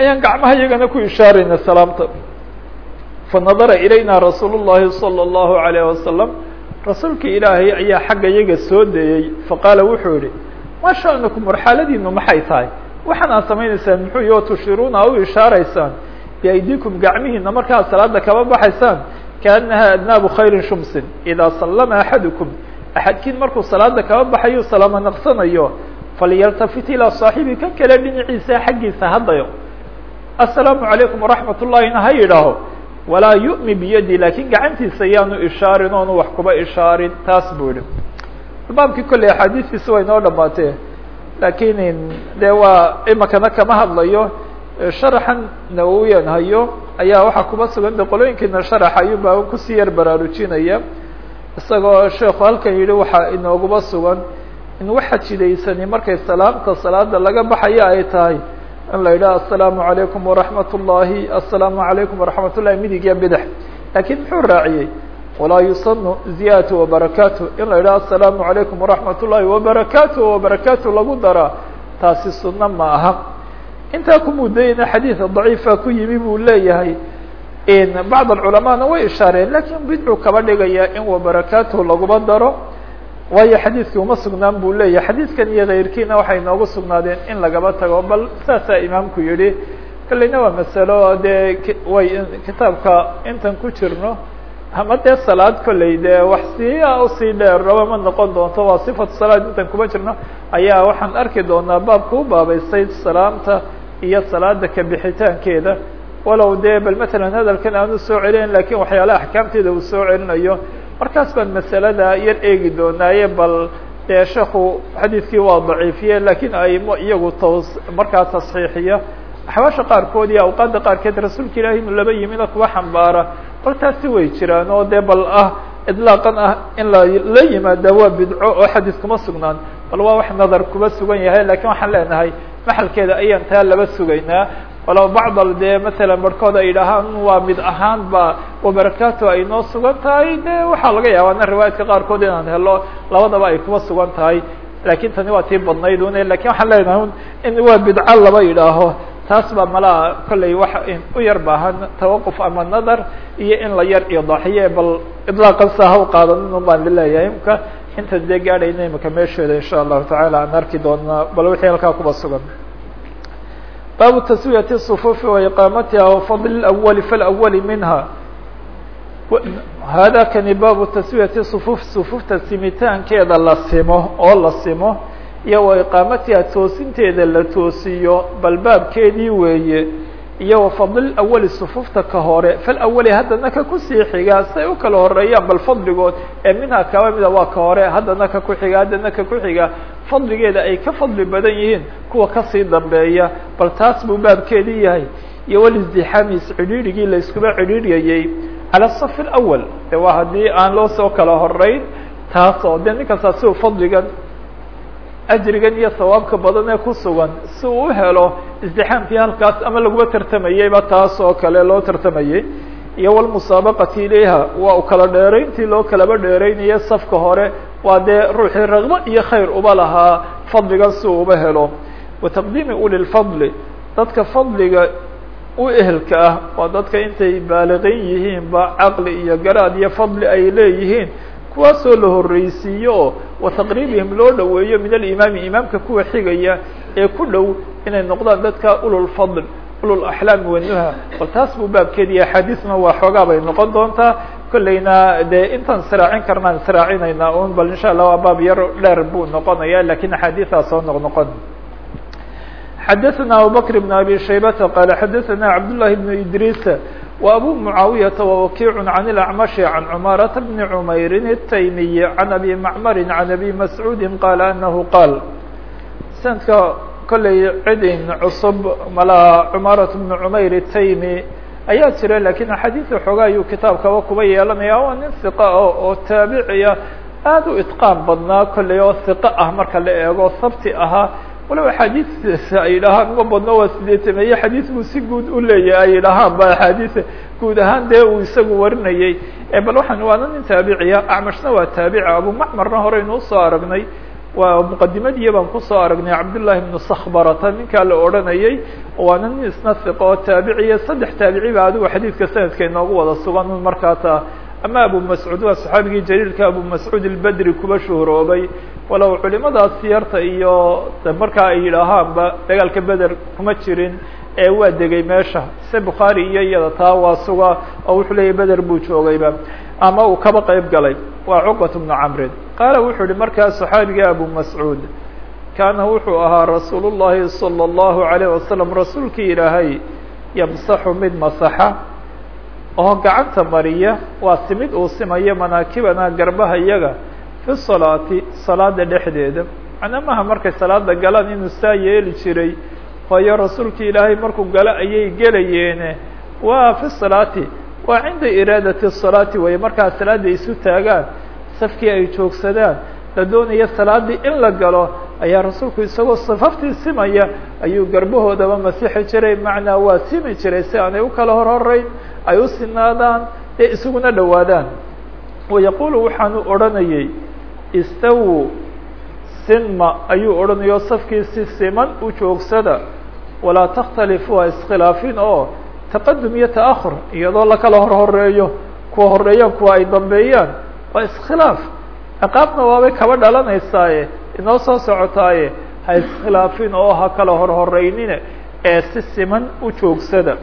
ayaan gacmaha yagana ku ishaaraynay salaamta fanadara ilayna rasuul الlahi salى الlahu عalيه wasalam rasuulka ilaahay ayaa xagga yaga soo dayey faqaala wuxuu yihi ma sha'nukum war xaaladiinu maxay tahay? Waxaan aad samaynaysaan muxuu yo tushiruuna u ishaaraysaan. Biaydikum gacmihiina markaad salaada kaba baxaysaan. Kaanaha adnaabu khayri shumsin. Idaa sallama axadukum axadkiin markuu salaada kaba baxayo salaamo naqsanayo falyaltafit ilaa saaxibi kan kale dhinaciisa xaggiisa haddayo assalaamu calaykum waraxmat ullahina ha yidhaaho. Walaa yu'mi biyadi laakiin gacantiisa yaanu ishaarin oonu wax kuba ishaarin taas buu yihi baabkii kolley axaadiistiisa waa inoo dhamaatee laakiin de waa imikana kama hadlayo sharaxan nawowiyan hayo ayaa waxaa kuma sugan de qolooyinkiina sharax ayuunbaa ku sii yar baraarujinaya. Isagoo sheekhu halkan yihi waxaa inooguma sugan in waxa jidaysani markay salaamta salaada laga baxaya ay tahay. In la yidhaha asalaamu calaykum waraxmat ullaahi asalaamu calaykum waraxmat ullahi midig iyo bidx laakiin muxuu raaciyey? walaa yusanu ziyadatu وabarakatu in la yidhaha aلsalaamu عalaykum وraxmat ullahi وabarakatu وabarakatu lagu daraa taasi suno ma aha intaa ku mudayna xadiid daciifa ku yimi buu leeyahay bacd اculamana way ishaareen lakin bidcu kaba dhigaya in wabarakatu laguba daro waayo xadiidkii uma sugnaan buu leeyahay xadiidkan iyo kayrkiina waxay noogu sugnaadeen in lagaba tago bal saasaa imaamku yihi kaleyna waa masalo dee way kitaabka intan ku jirno ama dee salaad kolley dee wax si u sii dheeraba ma noqon doonto waa sifatu salaad intan kuma jirno. Ayaa waxaan arki doonaa baabka u baabeystay salaamta iyo salaada ka bixitaankeeda. Walow dee bal matalan hadalkan aanu soo celin laakiin waxyaalaha axkaamteeda uu soo celinayo. Markaas baan masalada yar eegi doonaaye bal dee sheekhu xadiidkii waa daciifiye laakiin aimo iyagu tos markaa tasxiixiya axwaasha qaarkood iyo awqaadda qaarkeed rasuulka ilahi inu laba yimina kuwa xambaara. Bal taasi way jiraan oo dee bal ah idlaaqan ah in la la yimaada waa bidco oo xadiis kuma sugnaan. Bal waa wax nadar kuba sugan yahay laakiin waxaan leenahay maxalkeeda ayaan taa laba sugaynaa. Walow bacdal dee matalan barhkood ay dhahaan waa mid ahaan ba wabarakatu ay noo sugan tahay de waxaa laga yaabaa na riwaayadka qaarkood inaan helo labadaba ay kuba sugan tahay. Lakin tani waa tii badnayd un laakiin waxaan leenahay in waa bidco laba yidhaaho taas baa malaa kolley wax u yar baahan tawaquf ama nadar iyo in la yar idaaxiye bal idlaaqan saa ha u qaadanin un baan leeyahay imka intan dee gaadhayna imika meesheeda insha allahu tacaala aan arki doonaa bal wixii halkaa kuba sugan baabu taswiyati الصفufi وiqaamatiha wfadl اأwli faاlأwli minha hada kani baabu taswiyati صfuf sufufta simitaankeeda la simo oo la simo iyo wa iqaamatiha toosinteeda la toosiyo bal baabkeedii weeye iyo wafadl awali sufufta ka hore fal awali haddana ka ku sii xiga say u kala horeeyaan bal fadligood ee minhaa kaba mida waa ka hore haddana ka kuxiga haddana ka kuxiga fadligeeda ay ka fadli badan yihiin kuwa ka sii dambeeya bal taas buu baabkeedii yahay. Iyo walisdixaami iscidhiirigii la iskuba cidhiiriyayey cala safi awal de waa haddii aan loo soo kala horeyn taasoo de ninkaas asiu fadligan ajrigan iyo sawaabka badan ee ku sugan si uu u helo isdixaamkii halkaas ama laguma tartamayeyba taas oo kale loo tartamayey iyo wlmusaabaqati ilayha waa u kala dheerayntii loo kalaba dheeraynayo safka hore waa dee ruuxii raqbo iyo khayr uba lahaa fadligan si uu uba helo. Wa taqdiimi uli lfadli dadka fadliga u ehelka ah waa dadka intay baaliqin yihiinba caqli iyo garaad iyo fadli ay leeyihiin kuwaasoo la horreysiiyo oo wa taqriibihim loo dhoweeyo min alimaami imaamka kuwa xigaya ee ku dhow inay noqdaan dadka ululfadl ulul axlaami wanuha bal taas buu baabkeedi axaadiisna waa xoogaa bay noqon doontaa kollayna dee intaan sraacin karnaan sraacinayna un bal insha allah waa baab yar dheer buu noqonaya lakin axaadiisaa soo noq noqon xadaثna abubakr بn abi shaybata qala xadaثna cabdالlahi بn idriis wa abu mucaawiyaةa wawakiic can اlacmashi can cumaarata bni cmayrin الtaymiyi can abi macmari can abi mascuudi qaala anahu qaal sanadka kollay cidin cusub malaa cumaarat bnu cumayr الtaymi ayaa jira lakin axaadiisa xoogaa ayuu kitaabkaba kuba yeelanaya waa nin hiqa oo taabiciya aad u itqaan badnaa kollay oo hiqo ah marka la eego sabti ahaa walow axaadiistiisa ay yidhahaan uma badno waa sideetameeye xadiis buu si guud u leeyahay ay yidhahaan ba guud ahaan dee uu isagu warinayey bal waxaan waana nin taabiciya acmashna waa taabici abu macmarna horeynu u soo aragnay. Waa muqadimadiiya baan ku soo aragnay cabdullahi bnu sakhbarata ninkaa la odhanayey waana nin isna hiqo oo taabiciya saddex taabici ba adigu xadiidka sanadka inoogu wada sugan markaata ama abu mascuud waa saxaabigii jaliilka abu mascuud ilbedri kuba shuhuroobay. Walow culimadaas siyarta iyo markaa ay yidhaahaanba dagaalka beder kuma jirin ee waa degay meesha. Se bukhaari iyo iyada taa waa suga oo wuxuu leeyahy beder buu joogayba ama uu kaba qeyb galay. Waa cuqbat bnu camrin. Qaala wuxuu yihi markaa saxaabiga abu mascuud kaana wuxuu ahaa rasuul llahi salى اllahu alayh wasalam rasuulkii ilaahay yamsaxu mid masaxa oo gacanta mariya waa simid uu simayo manaakibana garbaha iyaga fi salaati salaada dhexdeeda. Macnamaha markay salaada galaan inuu saa yeeli jiray waayo rasuulki ilaahay markuu galo ayay gelayeene. Waa fi salaati waa cinda iraadati salaati way markaa salaada isu taagaan safkii ay joogsadaan la doonaya salaadii in la galo ayaa rasuulku isagoo safaftii simaya ayuu garbahoodaba masixi jiray macnaa waa simi jiray si aanay u kala hor horeyn ay u sinaadaan ee isuguna dhowaadaan. Wayaqulu waxaanu odhanayey istawu sinma ayuu odhanaya o safkii si siman u joogsada walaa takhtalifu ha iskhilaafin oo taqadum iyo ta'ahur iyadoo lakala hor horeeyo kuwa horeeyaan kuwa ay dambeeyaan waa iskhilaaf. Ciqaabna waabay kaba dhalanaysaaye inoo soo socotaaye ha iskhilaafin oo ha kala hor horeynine ee si siman u joogsada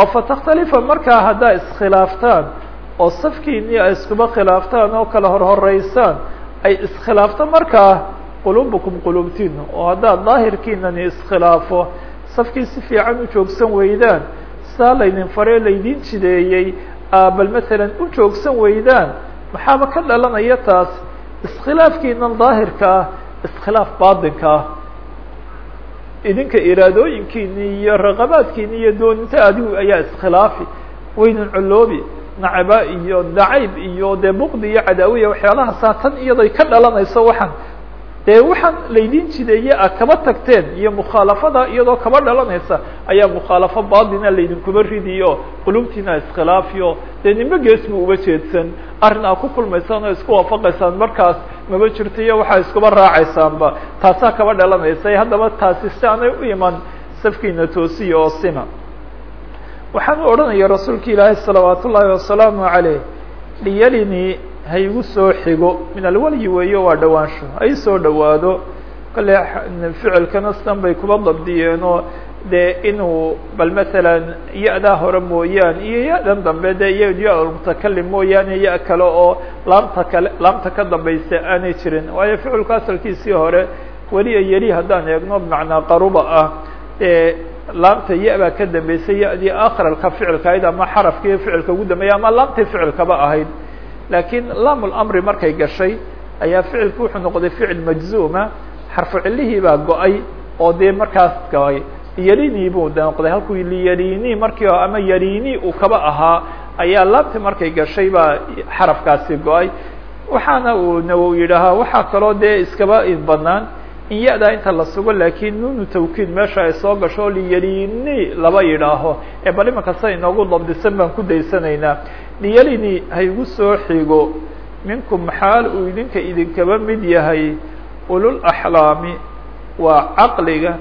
oo fatakhtalifa markaa haddaa iskhilaaftaan oo safkiinii ay iskuba khilaaftaan oo kala hor horeysaan ay iskhilaafto markaa qulubukum qulubtiin oo haddaad daahirkiinani iskhilaafo safkii si fiican u joogsan weydaan saa laydin faree laydin jideeyey bal masalan u joogsan weydaan maxaaba ka dhalanaya taas iskhilaafkiinan daahirka ah iskhilaaf baatinka ah idinka iraadooyinkiini iyo raqabaadkiini iyo dooninta adigu ayaa iskhilaafi waynan coloobi nacaba iyo nacayb iyo dee buqdi iyo cadaawiya waxyaalahaasa tan iyaday ka dhalanayso waxaan dee waxaan laydin jideeye a kaba tagteen iyo mukhaalafada iyadoo kaba dhalanaysa ayaa mukhaalafo baadina laydinkuba ridiyo qulubtiina iskhilaafiyo dee nimo gees bu uba jeedsan? Arrin aa ku kulmaysaan oo isku waafaqaysaan markaas maba jirto iyo waxaa iskuba raacaysaanba. Taasaa kaba dhalanaysa haddaba taasi si aanay u iman safkiina toosiya oo sima waxaan u odhanaya rasuulka ilaahay salawaat ullaahi wasalaamu caleyh liyalini ha igu soo xigo. Min alwalyi weeyo waa dhawaansho. Ha i soo dhowaado. Kale ficilkana sidan bay kuba dabdiyeenoo. Dee inuu bal masalan ya-daa hore mooyaane iyo ya-dan dambe dee iyo ya mutakalim mooyaane ya kale oo laamta kale laamta ka dambaysa aanay jirin. Waayo ficilku asalkiisii hore weliya yeli haddaan eegno bimacnaa qaruba ah. E laamta ya baa ka dambeysay ya-dii akralka ficilka ahayd ama xarafkii ficilka ugu dambeeyay ama laamtii ficilkaba ahayd laakiin laam lamri markay gashay ayaa ficilku wuxuu noqday ficil majzuuma xarfu baa go'ay oo dee markaas go'ay yalini buu noqday. Halkuu liyalini markii ama yalini uu kaba ahaa ayaa laabti markay gashay baa xarafkaasi go'ay. Waxaana uu nawowi yidhaahaa waxaa kaloo dee iskaba banaan in ya-daa inta la sugo laakiin nunu tawkiid meesha ay soo gasho liyalini laba yidhaaho. Ee bal imanka inoogu dabdisan baan ku daysanaynaa. Liyalini haygu soo xigo. Minkum xaal uu idinka idinkaba mid yahay. Ulul axlaami waa caqliga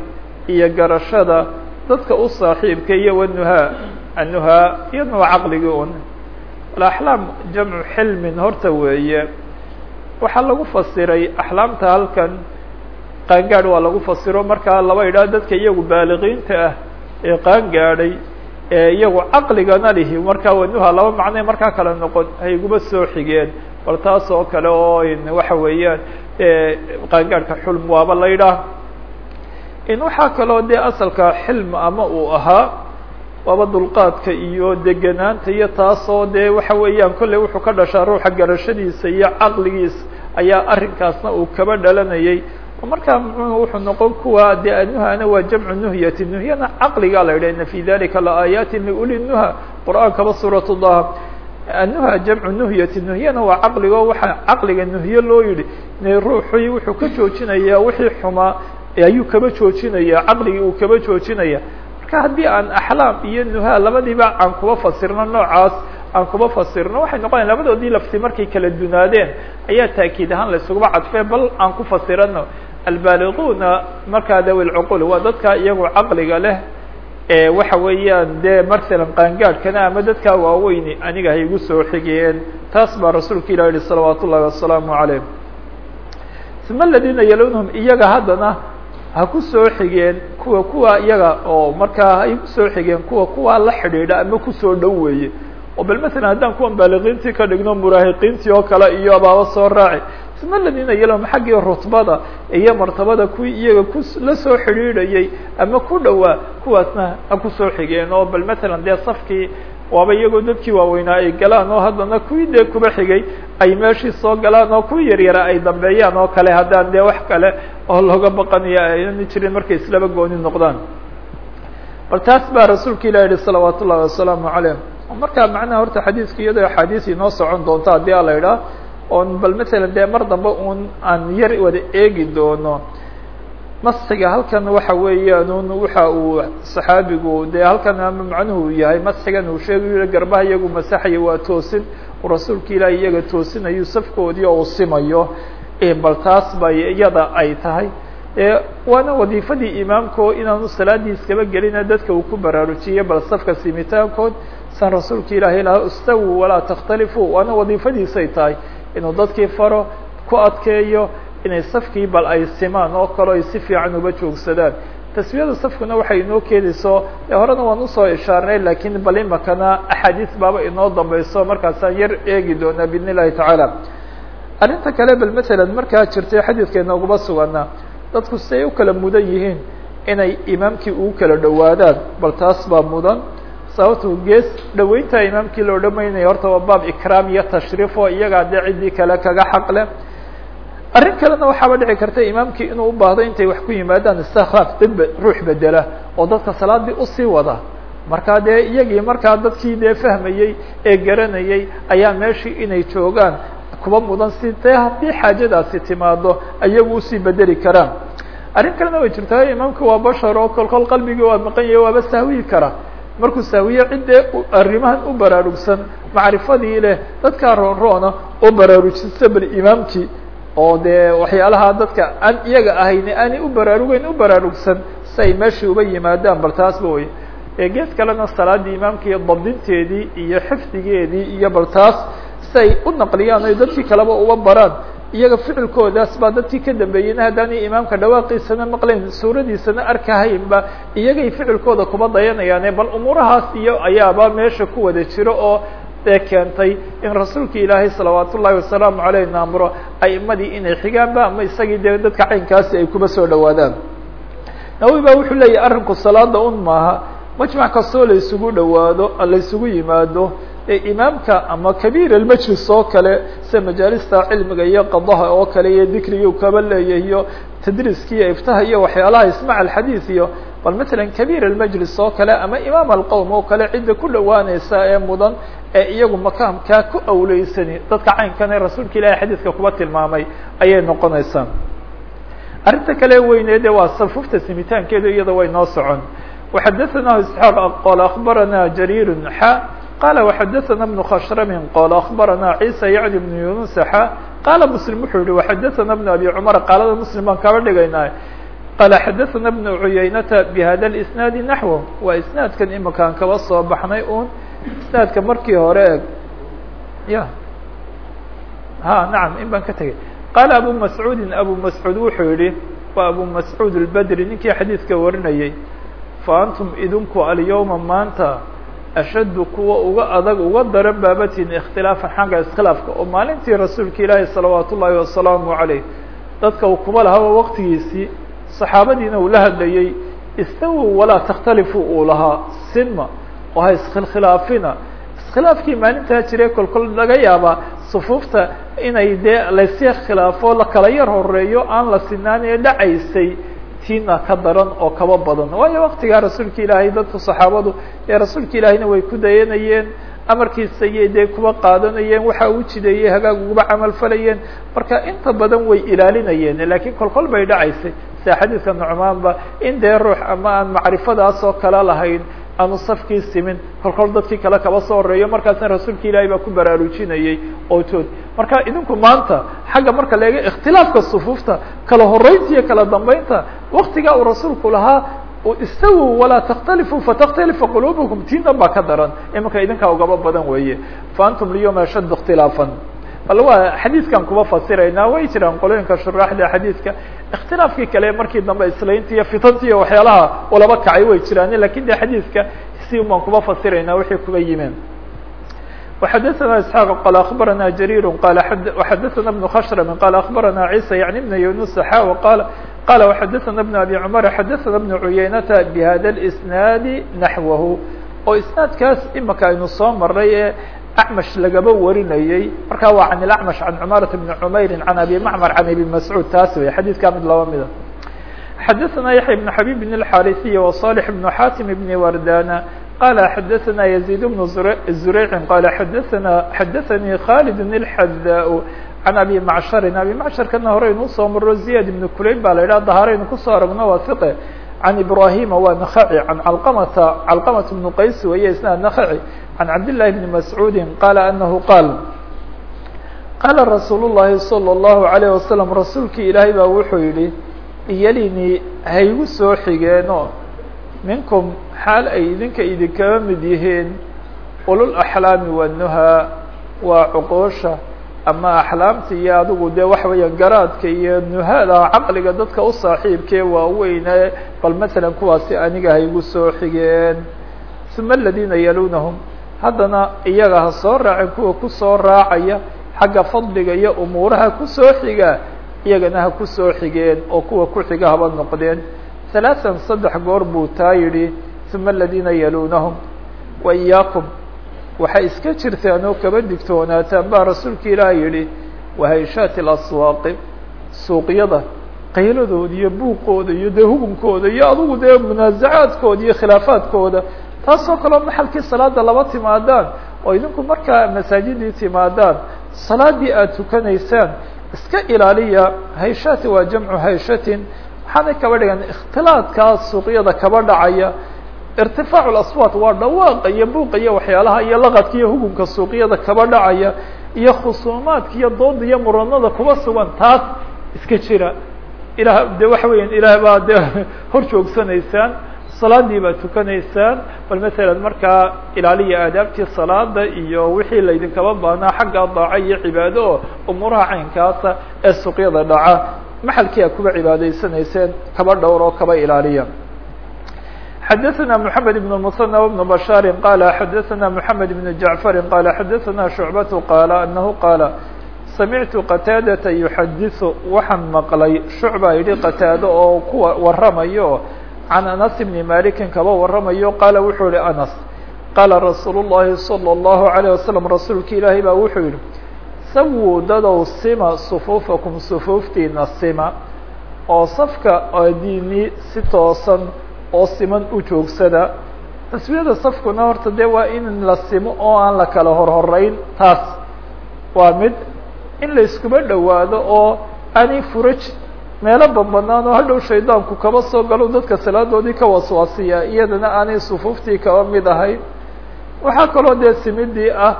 iyo garashada dadka u saaxiibka iyo wanuhaa annuhaa iyadna waa caqligii un alaxlaam jamcu xilmin horta weeye. Waxaa lagu fasiray axlaamta halkan qaangaadh waa lagu fasiro. Markaa laba idhaah dadka iyagu baaliqiinta ah ee qaangaadhay ee iyagu caqligana lihi. Markaa wanuha laba macnay markaa kale noqon hayguma soo xigeen. Bal taas oo kale oo waxa weeyaan qaangaadhka xulm waaba la idhaah in waxaa kaloo dee asalka xilm ama uu ahaa waaba dulqaadka iyo deganaanta iyo taasoo dee waxa weeyaan kolley wuxuu ka dhashaa ruuxa garashadiisa iyo caqligiisa ayaa arrinkaasna uu kaba dhalanayay markaa muxuu wuxuu noqon kuwa dee anuhana waa jamcu nuhyati nuhyana caqligaa la yidhah ina fi dalika laaayaati liuli nuha. Qur'aankaba suurat dah anuha jamcu nuhyati nuhyana waa caqligo waxaa caqliga nuhye loo yihi ruuxii wuxuu ka joojinayaa wixii xumaa ayuu kaba joojinaya caqligii uu kaba joojinaya marka haddii aan axlaam iyo nuha labadiiba aan kuba fasirno noocaas aan kuba fasirno waxay noqonaya labadoodii lafti markay kala dunaadeen ayaa taakiid ahaan laysugaba cadfee bal aan ku fasirano albaaliquuna markaa dawi lcuqul waa dadka iyagu caqliga leh ee waxa weeyaan dee masalan qaangaadhkana ama dadkaa waaweyni aniga hay igu soo xigeen. Taas baa rasuulka ilah yihi salawaat ullahi wasalaamu calayh. Uma aladiina yalunhum iyaga haddana ha ku soo xigeen kuwa kuwa iyaga oo markaa hay ku soo xigeen kuwa kuwa la xidhiidha ama ku soo dhow weeye. Oo bal masalan haddaan kuwan baaliqiintii ka dhigno muraahiqiintii oo kale iyo abaaba soo raaci uma aladiina yalhum xaggii rutbada iyo martabada kuwii iyaga ku la soo xidhiidhayay ama ku dhowaa kuwaasna ha ku soo xigeen oo bal masalan dee safkii waaba iyagoo dadkii waaweynaa ay galaan oo haddana kuwii dee kuba xigay ay meeshii soo galaan oo kuwii yaryara ay dambeeyaan oo kale haddaan dee wax kale oo looga baqanaya aynan jirin markay islaba gooni noqdaan. Bal taas baa rasuulka ilah yihi salawaat ullahi wasalaamu calayh markaa macnaha horta xadiiska iyadoo axaadiis inoo socon doonto haddii a la idhaah oon bal masalan dee mar dambe un aan yar wada eegi doono masxiga halkan waxa weeyaan un waxa uu saxaabigu dee halkan ama macnuhu yahay masxigan uu sheegayo garbaha iyagu masaxaya waa toosin uu rasuulka ilaahi iyaga toosinayo safkoodii oo simayo bal taas bay iyada ay tahay. Waana wadiifadii imaamko inaanu salaadii iskaba gelina dadka uu ku baraarujiyey bal safka simitaankood san rasuulka ilaahay laha istawu walaa takhtalifu waana wadiifadiisay tahay inuu dadkii faro ku adkeeyo inay safkii bal ay simaan oo kale ay si fiican uba joogsadaan. Taswiyada safkuna waxay inoo keenayso e horena waan u soo ishaarnay lakiin bal imakana axaadiis baaba inoo dambeyso markaasaan yar eegi doonaa biidn illahi tacaala. Arrinta kale bal masalan markaa jirtay xadiidka inooguma sugana dadku siay u kala mudan yihiin inay imaamkii ugu kala dhowaadaan bal taas baa mudan sababto gees dhaweynta imaamkii loo dhamaynaya horta waa baab ikraam iyo tashriif oo iyagaa dee ciddii kale kaga xaqle arrin kalena waxaaba dhici karta imaamkii inuu u baahdo intay wax ku yimaadaan istikhlaaf dad ruux bedela oo dadka salaadii u sii wada. Markaa dee iyagii markaa dadkii dee fahmayey ee garanayay ayaa meeshii inay joogaan. Kuba mudan si dee haddii xaajadaasi timaado ayagu u sii bedeli karaan. Arrin kalena way jirtaa imaamku waa bashar oo kol kol qalbigii waa maqan yahay waaba sahwiyi kara markuu sahwiye ciddee arrimahan u baraarugsan macrifadii leh dadkaa roon roona oo baraarujisa bal imaamkii oo dee waxyaalaha dadka aan iyaga ahayn aanay u baraarugeyn u baraarugsan si ay meeshii uba yimaadaan bal taasba wey gees kalena salaadii imaamka iyo dabdinteedii iyo xifdigeedii iyo bal taas si ay u naqliyaan oy dadkii kaleba uba baraan iyaga ficilkoodaas baa dadkii ka dambeeyeyna haddaanay imaamka dhawaaqiisana maqlayn suuradiisana arkahaynba iyagay ficilkooda kuba dayanayaane bal umuurahaas iyo ayaaba meesha ku wada jiro oo ee keentay in rasuulka ilaahay salawaat ullahi wasalaamu aleyh naamro aimadii inay xigaanba ama isagii dee dadka caynkaasi ay kuba soo dhawaadaan nawowi ba wuxuu leeyahy arrinku salaada un maaha majmac kastoo la isugu dhawaado la isugu yimaado imaamka ama kabiir almajlis oo kale sida majalista cilmiga iyo qadaha oo kale iyo dikrigi u kaba leeyahy iyo tadriiski iyo iftaha iyo waxyaalaha ismac alxadiid iyo bal matala kabiir almajlis oo kale ama imaam alqowm oo kale cidda ku dhowaaneysa ee mudan ee iyagu makaamkaa ku awleysani dadka caynkan ee rasuulka ilahay xadiidka kuba tilmaamay ayay noqonaysaa arrinta kale weyneede waa safufta simitaankeeda iyada way noo socon. Waxadaثana isxaaq qol akbarana jariir xa qala وxadثna بن khshrm qol aخbarana عيسى yعni بن yunus xa qala mslim wuxuu yihi وxadثna بن abi cmr qaalada mslim baan kaba dhigaynaa qala xadثna بن cuyaynata bhada الاسناadi naحو waa isnaadkan imakaan kaba soo baxnay un isnaadka markii hore eg ya ha naam in baan ka tegey qaala abu mascuudi abu mascuud wuxuu yihi waa abu mascuud الbdri ninkii xadiidka warinayey faantum idinku alyawma maanta ashaddu kuwa uga adag uga daran baabatiin ikhtilaafan xagga iskhilaafka. Oo maalintii rasuulka ilaahi salawaat ullaahi wasalaamu calayh dadka uu kuba lahaba waqtigiisii saxaabadiina uu la hadlayey istawow walaa takhtalifu uu lahaa sinma. Oo ha iskhilkhilaafina iskhilaafkii maalintaa jire kolkol laga yaabaa sufuufta inay dee laysi khilaafo la kala yar horeeyo aan la sinaanee dhacaysay tiina ka daran oo kaba badan. Waayo waktigaa rasuulka ilaahay dadku saxaabadu ee rasuulka ilaahayna way ku dayanayeen amarkiisa iyo dee kuba qaadanayeen waxa uu jideeyey hagaag uguba camal falayeen. Marka inta badan way ilaalinayeen lakiin kolkol bay dhacaysay. Sida xadiidka nucmaanba in dee ruux ama aan macrifadaas oo kale lahayn aanu safkii simin. Kolkol dadkii kale kaba soo horeeyo markaasna rasuulka ilaahay baa ku baraarujinayey oo tood marka idinku maanta xagga marka la eego ikhtilaafka sufuufta kala horeynta iyo kala dambeynta waktigaa uu rasuulku lahaa istawu walaa takhtalifu fatakhtalifa qulubukum tiin dhan baa ka daran. Imanka idinkaa ugaba badan weeye. Fa antum lyawma ashaddu ikhtilaafan bal waa xadiidkan kuba fasiraynaa way jiraan qolooyinka shuraaxda xadiidka ikhtilaafkii kale markii dambe islaynta iyo fitanti iyo waxyaalaha ulaba kacay way jiraan lakin de xadiidka si un baan kuba fasiraynaa wixii kuba yimeen وxadثna اسحاq qال أخbarana جرير qال وxadثna بن khshrm qال أخbarana عيسى yعnي بن يuنس xا qال qال وxadثna بن أbي cمر xadثna بن عuyaynةa بhada الإسناad نaحوه oo isنaadkaas imaka aynu soo maray ee أعmش lagaba warinayey marka waa عن الأعmش عن cماaرة بن عmayr عن أbي معmر عن أbي مسعوud taas wey xadيثka mid laba mida xadثna يحيى بن حبيب بن الحاrثي وصالح بن xاtم بن وردان قال xdثna يزيد بن زريع qال xdثna xdثnي khالد الحdاء عن أbي معشhر أbي معشhرkana horeynu usoo maro زياد بن كulayb ba la yidhah daharaynu kusoo aragno waa ثقe عن إبراهيم waa نخعي عن علقمة علقمة بن qays weye isna نخعي عن عبد الله بن مسعوud qال أنه qاaل qاla رsuuل اللhi صلى الله عليه وسلم رasuulki ilaahay ba wuxuu yihi iylinii haygu soo xigeeno minkum xaal ay idinka idinkaba mid yihiin ulul axlaami wanuhaa waa cuquusha ama axlaamta iyo adigu dee waxa weeyaan garaadka iyo nuhada caqliga dadka u saaxiibkee waaweyne bal masalan kuwaasi aniga haygu soo xigeen. Uma aladiina yalunahum haddana iyaga ha soo raacen kuwa ku soo raacaya xagga fadliga iyo umuuraha ku soo xiga iyagana ha ku soo xigeen oo kuwa ku xiga haba noqdeen. Halaaan saddex goor buu taa yidhi. Uma aladiina yalunahum waiyaakum waxay iska jirtaan oo kaba digtoonaataan baa rasuulka ilaah yidhi wahayshaati laswaaqi suuqyada qayladooda iyo buuqooda iyo dehugunkooda iyo adugu dee munaasacaadkooda iyo khilaafaadkooda taasoo kaleo maxalkii salaada laba timaadaan oo idinku markaa masaajidii timaadaan. Salaadii aada tukanaysaan iska ilaaliya hayshati waa jamcu hayshatin. Waxaanay kaba dhigan ikhtilaadkaas suuqyada kaba dhacaya irtifaac اaswaat waa dhawaaqa iyo buuqa iyo waxyaalaha iyo laqadka iyo hugunka suuqyada kaba dhacaya iyo khusuumaadka iyo dooda iyo muranada kuba sugan taas iska jira. Ilah de waxa weeyaan ilaah baa dee hor joogsanaysaan salaadii baa tukanaysaan. Bal masalan markaa ilaaliya aadaabtii salaada iyo wixii laydinkaba baanaa xagga daaco iyo cibaado oo umuuraha caynkaasa ee suuqyada dhaca maxalkii aad kuba cibaadaysanayseen kaba dhowr oo kaba ilaaliya xadaثna محamed بن المثنى وبن بشhاr qال xadaثna محamed بن جaعفر qال xadaثna شhuعبة qاaل أنه qاaل samictu qataadata yuxadiثu waxaan maqlay shucba yihi qataado oo kuwa waramayo can anas bni malikin kaba waramayo qaala wuxuu yihi anas qaala rasuul الlahi salى الlahu عalيه wasalam rasuulki ilaahay baa wuxuu yihi sawuu dadow sima sufuufakum sufuuftiina sima oo safka adini si toosan oo siman u joogsada. Taswiyada safkuna horta dee waa in la simo oo aan la kala horhoreyn. Taas waa mid in la iskuba dhowaado oo aanay furaj meelo banbanaan oo hadhow shaydaanku kaba soo galo dadka salaadoodii ka waswaasiya iyadana aanay sufuuftii kaba mid ahayn. Waxaa kaloo dee simidii ah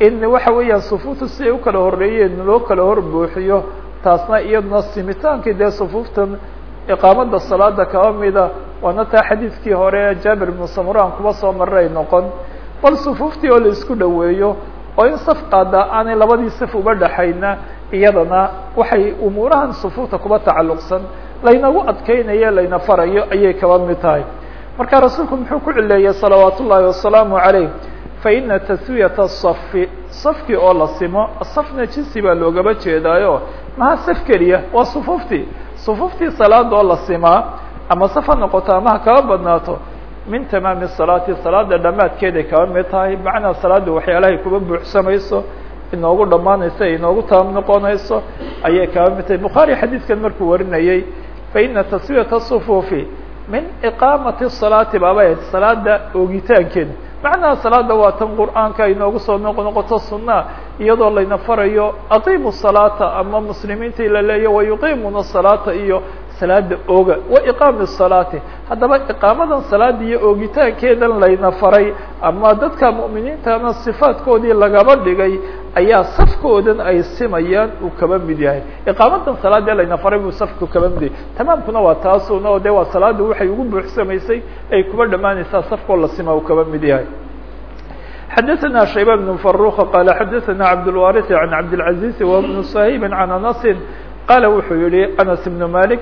in waxa weeyaan sufuuftu si ay u kala horeeyeen loo kala hor buuxiyo taasna iyaduna simitaankii dee sufuuftan iqaamada salaada kaba mida waana taa xadiidkii hore jaabir ibnu samuraan kuba soo maray noqon bal sufuuftii oo la isku dhoweeyo oo in saf qaada aanay labadii saf uba dhexayna iyadana waxay umuurahan sufuufta kuba tacalluqsan laynagu adkeynayo layna farayo ayay kaba mid tahay. Marka rasuulku muxuu ku cileeyey salawaat ullaahi wasalaamu calayh faina taswiyata safi safkii oo la simo safna jinsi baa loogaba jeedaayo maha saf keliya? Waa sufuuftii. Sufuuftii salaada oo la simaa ama saf ha noqoto ama ha kaba badnaato min tamaami salaati salaada dhammaadkeeday kaba mid tahay macnaa salaada waxyaalahay kuba buuxsamayso inoogu dhammaanayso inoogu taam noqonayso ayay kaba tahay. Bukhaari xadiidkan markuu warinayey faina taswiyata sufuufi min iqaamati salaati baaba salaada oogitaankeeda macnaha salaada waa tan qur'aanka inoogu soo noq noqoto iyadoo layna farayo aqiimu salaata ama muslimiintii la leeya wayuqiimuna salaata iyo salaada ooga wa iqaami salaati haddaba iqaamadan salaada iyo oogitaankeedan layna faray ama dadka mu'miniintana sifaadkoodii lagaba dhigay ayaa safkoodan ay simayaan uu kaba mid yahay iqaamadan salaadee layna faray buu safku kaba mid yahay tamaamkuna waa taasuna oo de waa salaada waxay ugu buuxsamaysay ay kuba dhammaanaysaa safkoo la sima uu kaba mid yahay xadaثna shayba بن فaruq qala xadaثna cabdالwariث عan cabdالعaزيز وبن صhayb عan أنasi qala wuxuu yihi أنس بن malik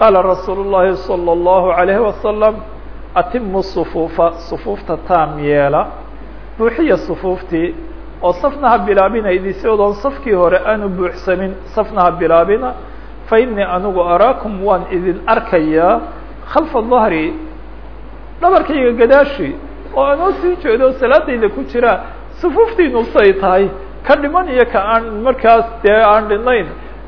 qala rasuul الlahi صلى الlaهu عalيه وasلم atimu صfuufa صfuufta taam yeela buuxiya صfuuftii oo safna ha bilaabina idisodoon safkii hore aanu buuxsamin safna ha bilaabina fainii anigu araakum waan idin arkayaa khalfa ظahri dhabarkayga gadaashi oo anoo sii jeedo salaadayda ku jira sufuuftiinu say tahay ka dhiman iyo ka aan markaas dee aan dhinayn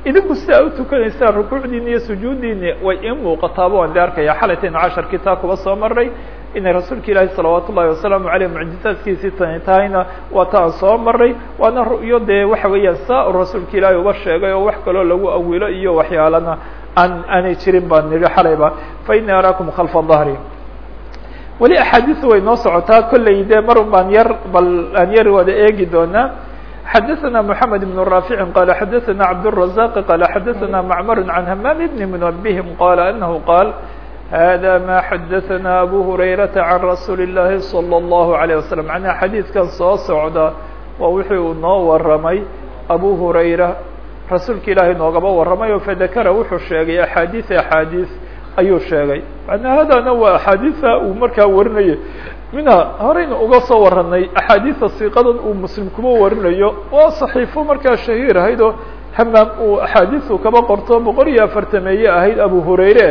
idinku si aa utukanaysaan rukuucdiini iyo sujuuddiini way ii muuqataaba waan arkaya xalaytaynu casharkii taa kuba soo maray inay rasuulka ilaahi salawaat ullahi wasalaamu aleyh mucjizaadkiisii tani tahayna waa ta aan soo maray waana ru'yo dee waxa weeyaan saa u rasuulka ilaahi uba sheegay oo wax kaloo lagu awilo iyo waxyaalana aan aanay jirin baan nidhi xalayba fa inii araakum khalfa dahri weli axaadiisu way noo socotaa kolley dee mar baan yar bal aan yar wada eegi doonaa xadaثna mحamed بن rاafiع qala xadaثna cabdالرaزاq qala xadaثna macmar عan hmam bn mنbهm qala anahu qaal hada ma xadaثna abu hurayraةa عan rasuuli الlahi slى الlahu عalيه waslم manaa xadiidkan soo socda waa wixii uu noo waramay abu hurayra rasuulka ilaahay noogaba waramay o fadakara wuxuu sheegay axaadiث axaadiث ayuu sheegay. Manaa hadana waa axaadiثa uu markaa warinayay. Mina horeyna uga soo waranay axaadiida siiqadan uu muslim kuma warinayo waa saxiifo markaa shahiir ahayd oo hamaam uu axaadiisu kaba qorto boqol iyo afartameeye ahayd abu hurayre.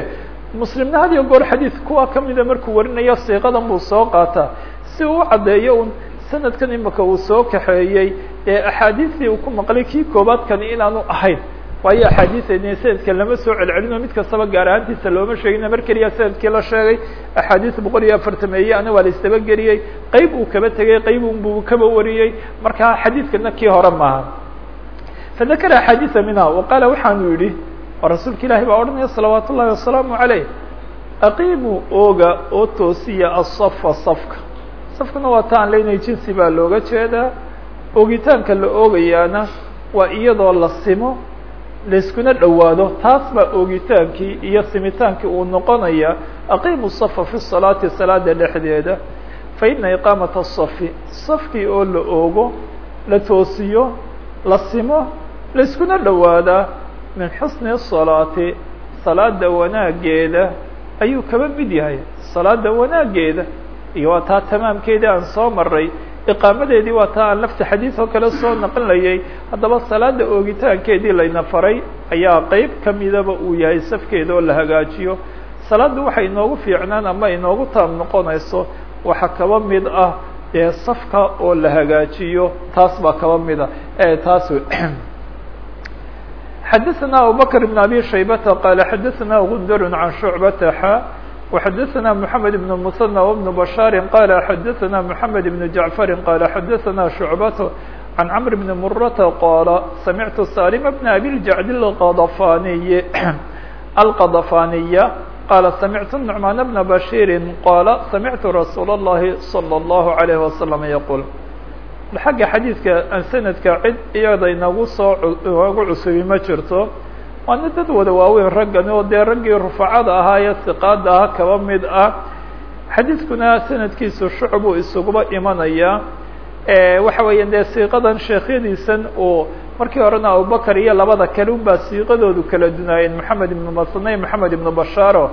Muslimna had iyo goor xadiid kuwa kamida markuu warinayo siiqadan buu soo qaataa. Si uu caddeeyo un sanadkan imika uu soo kaxeeyey ee axaadiistii uu ku maqlay kii koobaadkani inaanu ahayn waayo axaadiian sanadka lama soo celcelino mid kastaba gaar ahaantiisa looma sheegina mar keliya sannadkii la sheegay axaadiis boqol iyo afartameeye ana waa la isdabageliyey qeyb uu kaba tegey qeyb unbuu kaba wariyey. Markaa xadiidkana kii hore maaha fadakara axaadiisa minha waqaala waxaanu yihi oo rasuulka ilaahi baa odhanaya salawaat ullahi wasalaamu caleyh aqiimuu ooga oo toosiya asafa safka safkuna waa ta aan leynay jinsi baa looga jeedaa. Oogitaanka la oogayaana waa iyadoo la simo layskuna dhowaado taas baa oogitaankii iyo simitaankii uu noqonaya aqiimu safa fi salaati salaada dhexdeeda fa ina iqaamata safi safkii oo la oogo la toosiyo la simo layskuna dhowaadaa min xusni salaati salaada wanaageeda ayuu kaba mid yahay. Salaada wanaageeda iyo waa taa tamaamkeedii aan soo maray iqaamadeedii waa taa aan lafta xadiid oo kale soo naqlinayay haddaba salaada oogitaankeedii layna faray ayaa qeyb kamidaba uu yahay safkeeda oo la hagaajiyo salaadda waxay inoogu fiicnaan ama inoogu taam noqonayso waxaa kaba mid ah dee safka oo la hagaajiyo taas baa kaba mid ah e taas xadaثna abubakr بn abi shaybata qala xadaثna gundar can shucbata xa وxadثna محamed بن المثنى وبن بشhاaر qال xadثna محamed بن جعفر qال xadثna شعبة عن cمر بن مرة qال سمعت سالم بن أbي الجعد الqضفاني الqضفانية qال سمعت النعمان بن بشير qال سمعت رsuuل اللhi صلى الله عليه وسلم يقول xagga xadيiثka سندka cid iyada inagu soo inagu cusubi ma jirto waana dad wada waaweyn raggan oo dee raggii rufacada ahaa ee siqaada ah kaba mid ah. Xadiidkuna sanadkiisu shucbuu isuguba imanaya. Waxa weeya dee siiqadan sheekhyadiisan uu markii horena abubakar iyo labada kale un baa siiqadoodu kala dunaayeen moxamed ibnu masne moxamed ibnu bashaaro.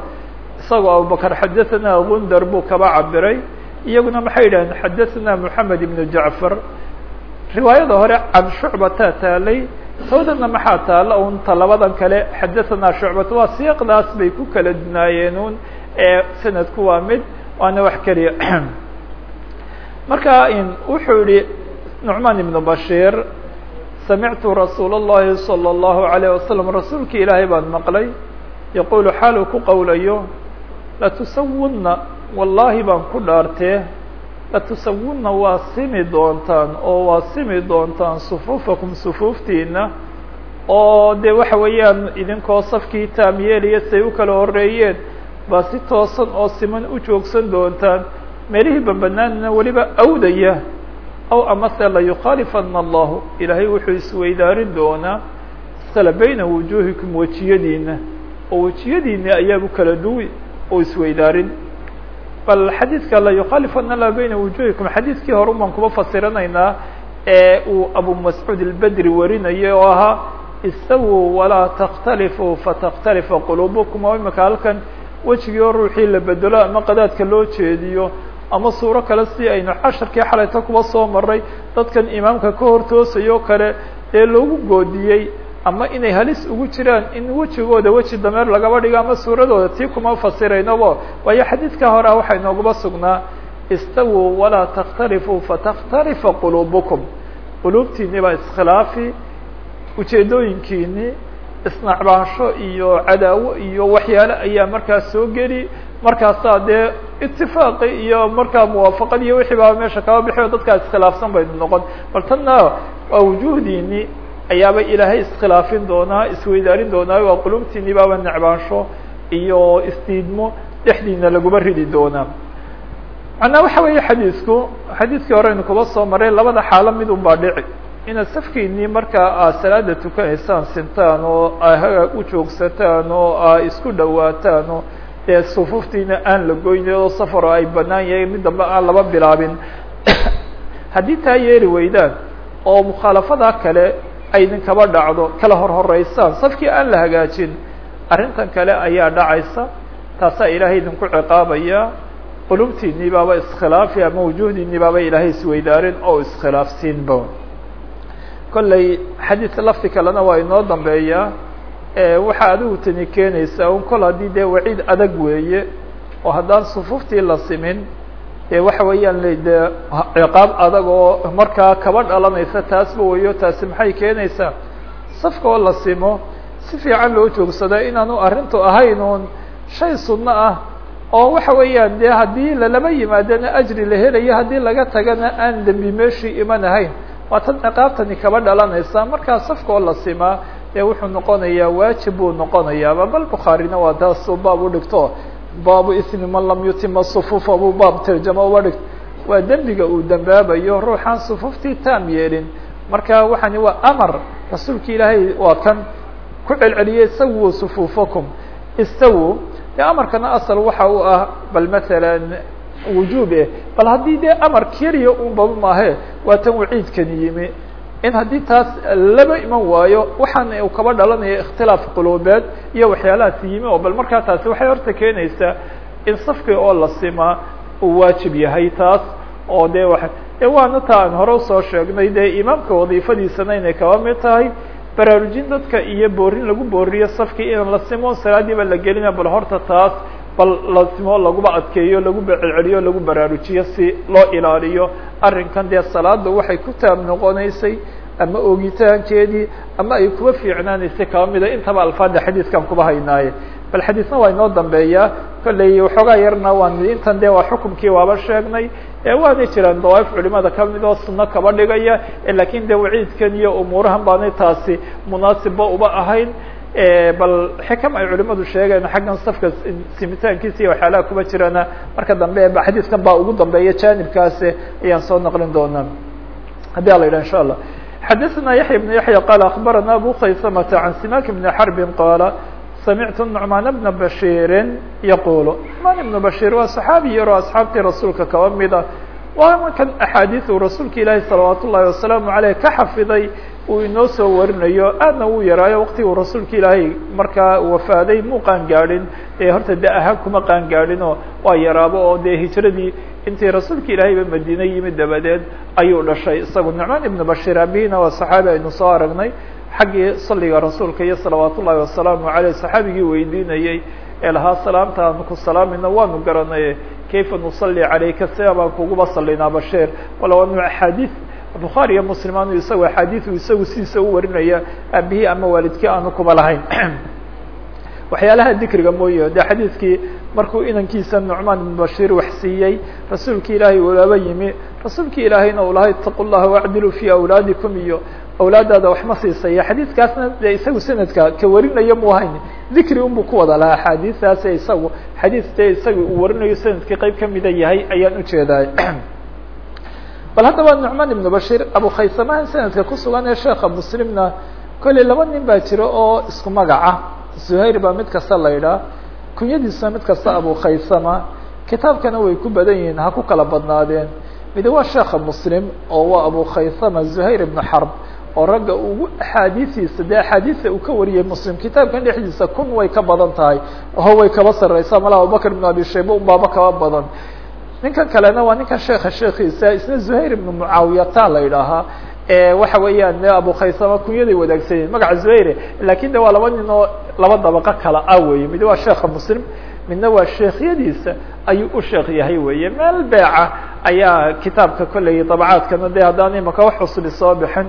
Isagoo abubakar xadathana gundar buu kaba cabiray iyaguna maxay yidhahdeen? Xadathana moxamed ibnu jacfar. Riwaayada hore can shucbataa taalay sawdana maxaa taala un ta labadan kale xadathana shucbat waa siiqdaas bay ku kala dunaayeen un ee sanadku waa mid waana wax keliya marka wuxuu yihi nucmaan ibnu bashiir samictu rasuul الlahi salى الlahu عalيه wasalam rasuulki ilaahay baan maqlay yaqulu xaaluu ku qowlayo latusawunna wallahi baan ku dhaartee latusawunna waa simi doontaan oo waa simi doontaan sufuufakum sufuuftiina oo dee waxa weeyaan idinkoo safkii taam yeelaya u kala horeeyeen baa si toosan oo siman u joogsan doontaan meelihii banbanaanina weliba awdaya aw amase layukhaalifana allahu ilaahay wuxuu isweydaarin doonaa iskala bayna wujuuhikum wejiyadiina oo wejiyadiina ayaabu kala duwi oo isweydaarin bal xadiidka layukhaalifana allah bayna wujuuhikum xadiidkii hore umaan kuba fasiranaynaa ee uu abu mascuud albedri warinayay oo ahaa istawuu walaa takhtalifuu fatakhtalifa quluubukum. Oo imika halkan wejigii oo ruuxii la bedelo ama qadaadka loo jeediyo ama suuro kale si aynu casharkii xalayta kuba soo maray dadkan imaamka ka hortoosayo kale dee loogu goodiyey ama inay halis ugu jiraan in wejigooda weji dameer lagaba dhigo ama suuradooda tii kuma fasiraynabo waayo xadiidka hore a waxaa inoogaba sugnaa istawuu walaa takhtalifuu fatakhtalifa quluubukum. Quluubtiini baa iskhilaafi ujeedooyinkiini isnacbaansho iyo cadaawo iyo waxyaale ayaa markaas soo geli markaasaa dee itifaaqi iyo markaa muwaafaqad iyo wixii baa meesha kaba bixi o dadkaa iskhilaafsan baynu noqon. Bal tanna waa wujuhdiini ayaaba ilaahay iskhilaafin doonaa isweydaarin doonaa waa qulubtiini baaba necbaansho iyo isdiidmo dhexdiina laguma ridi doonaa macnaa waxa weeye xadiisku xadiiskii horeynu kuba soo maray labada xaalo mid un baa dhici inaad safkiinii markaa aad salaada tukanaysaan sintaan oo hagaag u joogsataan oo aa isku dhawaataan oo dee sufuuftiina aan la goynin oo safaro ay banaan yahay mid damba aan laba bilaabin haddii taa yeeli weydaan oo mukhaalafadaa kale ay idinkaba dhacdo kala hor horeysaan safkii aan la hagaajin arrintan kale ayaa dhacaysa taasaa ilaahay idinku ciqaabaya. Qulubtiinii baaba iskhilaafi ama wujuhdiinii baaba ilaahay isweydaarin oo iskhilaafsiinba kolley xadiis lafti kalena waa inoo dambeeyaa waxaa adigu tani keenaysaa un kol haddii dee waciid adag weeye oo haddaan sufuuftii la simin waxa weeyaan dee ciqaab adag oo markaa kaba dhalanaysa taasba weyo taasi maxay keenaysaa? Safka oo la simo si fiican loo joogsada inaanu arrintu ahayn uun shay sunno ah oo waxa weeyaan dee haddii lalaba yimaadana ajri la helayo haddii laga tagana aan dembi meeshii iman ahayn waa tan ciqaabtani kaba dhalanaysa markaa safka oo la simaa dee wuxuu noqonayaa waajib buu noqonayaaba bal bukhaarina waa taasuu baab u dhigto baabu ismi man lam yutima sufuufa buu baab tarjamo uba dhigto waa dembiga uu dembaabayo ruuxaan sufuuftii taam yeelin. Marka waxani waa amar rasuulka ilaahay waa kan ku celceliyey istawuu sufuufakum. Istawu dee amarkana asal waxa uu ah bal masalan wujuub eh. Bal haddii dee amar keliya un maahe waa tan waciidkani yimi in haddii taas laba iman waayo waxaana uu kaba dhalanaya ikhtilaaf quluubeed iyo waxyaalahaas yimi oo bal markaa taasi waxay horta keenaysaa in safkii oo la simaa uu waajib yahay taas oo dee wa waana taa aan hore u soo sheegnay dee imaamka wadiifadiisana inay kaba mid tahay baraarujin dadka iyo boorin lagu booriyo safkii in la simo salaadiiba la gelina bal horta taas bal la simo laguba adkeeyo lagu celceliyo lagu baraarujiyo si loo ilaaliyo arrinkan. Dee salaada waxay ku taab noqonaysay ama oogitaankeedii ama ay kuwa fiicnaanaysay kaba mida. Intaba alfaada xadiiskan kuba haynaaye bal xadiisna waa inoo dambeeyaa kolley waxoogaa yarna waan intan de waa xukumkii waaba sheegnay. Waanay jiraan dawaaif culimada ka mid oo suno kaba dhigaya. Lakin de waciidkan iyo umuurahan baanay taasi munaasibba uba ahayn bal xikam ay culimadu sheegeen xaggan safka simitaankiisa iyo waxyaalaha kuba jirana marka dambe xadiiskan baa ugu dambeeya janibkaasi ayaan soo naqlin doonaa haddii ala yidhah insha allah xadaثna yaحya بن yaحya qal aخbarana abu khaysmة عan simak بn xrb qala samictu نucmaan bna bashiri yaqul nucmaan ibnu bashir waa صaxaabi yaroo asxaabtii rasuulka kaba mida waa kan axaadiiu rasuulka ilaahi salawaat ullahi wasalaamu aleyh ka xafiday uu inoo soo warinayo aadna uu yaraayo waqtiguu rasuulka ilaahay markaa wafaaday muu qaan gaadhin? Ee horta de ahaan kuma qaan gaadhinoo waa yaraabo oo dee hijradii intii rasuulka ilaahayba madiine yimid dabadeed ayuu dhashay. Isagu nucmaan ibnu bashir abihina waa saxaabi aynu soo aragnay. Xaggii salliga rasuulka iyo salawaat ullahi wasalaamu aleyh saxaabigii weydiinayey ee lahaa salaamta aanu ku salaamayno waanu garanaye kayfa nusalli calayka sia baan kuguba salinaa bashir wala waa axaadiis bukhaari iyo muslim aanu isagu axaadiiu isagu sidiisa u warinaya aabihii ama waalidkii aanu kuba lahayn waxyaalaha dikriga mooye de xadiiskii markuu inankiisa nucmaan ibn bashir wax siiyey rasuulki ilaahay ulaba yimi rasuulki ilaahayna uu lahaa itaqu llaha wacdiluu fi awlaadikum iyo awlaadaada wax ma siisaya xadiiskaasna de isagu sanadka ka warinayo mu ahayn. Dikri unbuu ku wada lahaa axaadiistaas isagu xadiis de isaga uu warinayo sannadkii qeyb kamida yahay ayaan u jeedaa bal haddaba nucmaan ibnu bashir abu khaysamahan sanadka kusugan ee sheekha muslimna kolley laba nin baa jira oo isku magaca zuhayr baa mid kasta la idhaah kunyadiisuna mid kasta abu khaysama kitaabkana way ku badan yihiin ha ku kala badnaadeen mid waa sheekha muslim oo waa abu khaysama zuhayr ibnu xarb oo ragga ugu axaadiistiisa dee axaadiista uu ka wariyey muslim kitaabkan dhexdiisa kun way ka badan tahay oo way kaba sareysaa mala abubakr ibnu abi shayba unbaaba kaba badan ninkan kalena waa ninkan sheeka sheekiisa isna zuhayr ibnu mucaawiyata la idhaahaa waxa weeyaan abu khaysama kunyaday wadaagsanyiin magaca zuhayre laakiin de waa laba nin oo laba dabaqo kala ah weye mid waa sheekha muslim midna waa sheekhyadiisa ayuu u sheekh yahay weye meel beeca ayaa kitaabka kolley dabacaadkana de haddaan imaka wax cusbi soo bixin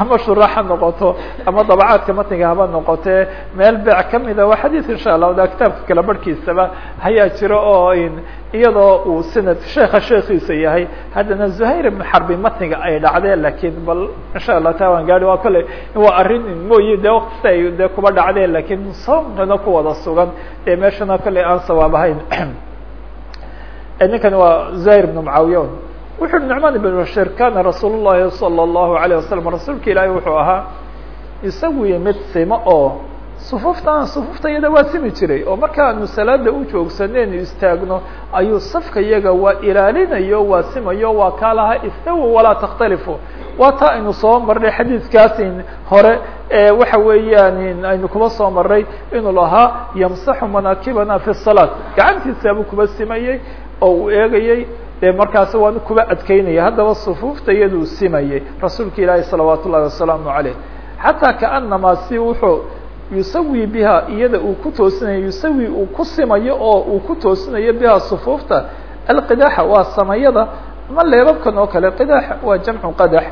ama shuraax ha noqoto ama dabacaadka matniga haba noqotee meel beec kamida waa xadiis insha allah da kitaabka kala barhkiisaba hayaa jiro oo iyadoo uu sanad sheeka sheekiisa yahay. Haddana zuhayr ibnu xarbi matniga ay dhacdeen laakiin bal insha allah taa waan gaari waa kolley waa arrin mooyi de wakasta ay de kuba dhacdeen laakiin sababkana ku wada sugan. Dee meeshana kolley aan sawaab ahayn. Ninkan waa zuhayr ibnu mucaawiya wuxu uhi nucmaan ibn bashir kana rasuul llahi salى اllahu alayه wasalam rasuulka ilaahi wuxuu ahaa isagu mid simo oo sufuufta sufuufta iyada waa simi jiray oo markaanu salaada u joogsanaynu istaagno ayuu safka iyaga waa ilaalinayo waa simayo waa kaa lahaa istawu walaa takhtalifu waa taa aynu soo marnay xadiiskaasi hore waxa weeyaan aynu kuba soo marnay inuu lahaa yamsaxu manaakibana fi الsalaaة gacantiisaabuu kuba simayey oo uu eegayey de markaasi waanu kuba adkeynaya haddaba sufuufta iyaduu simayey rasuulka ilaahi salawaat ullahi wasalaamu aleyh xataa kaanamaa si wuxuu yusawi biha iyada uu ku toosinayo yusawi uu ku simayo oo uu ku toosinayo biha sufuufta alqidaxa waa samayada ama leebabkan oo kale qidax waa jamcu qadax.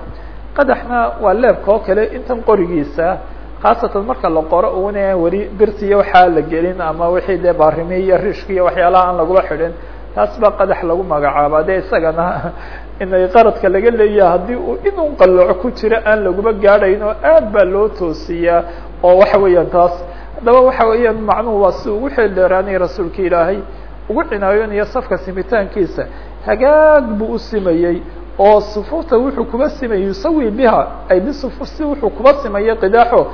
Qadaxna waa leebka kale intan qorigiisa khaasatan marka la qoro una weli birtiiyo waxaa la gelin ama wixii dee baarimihi iyo rishki iyo waxyaalaha aan lagula xidhin taas baa qadax lagu magacaaba de isagana inay qaradka laga leeyaha haddii uu inuu qaloco ku jiro aan laguma gaadhayn oo aad baa loo toosiyaa. Oo waxa weeyaan taas haddaba waxa weeyaan macnuhu waa si ugu xeel dheeraanaya rasuulka ilaahay ugu cinaayoonaya safka simitaankiisa. Hagaag buu u simayey oo sufuufta wuxuu kuba simayey yusawi biha ay bisufuf si wuxuu kuba simayay qidaaxo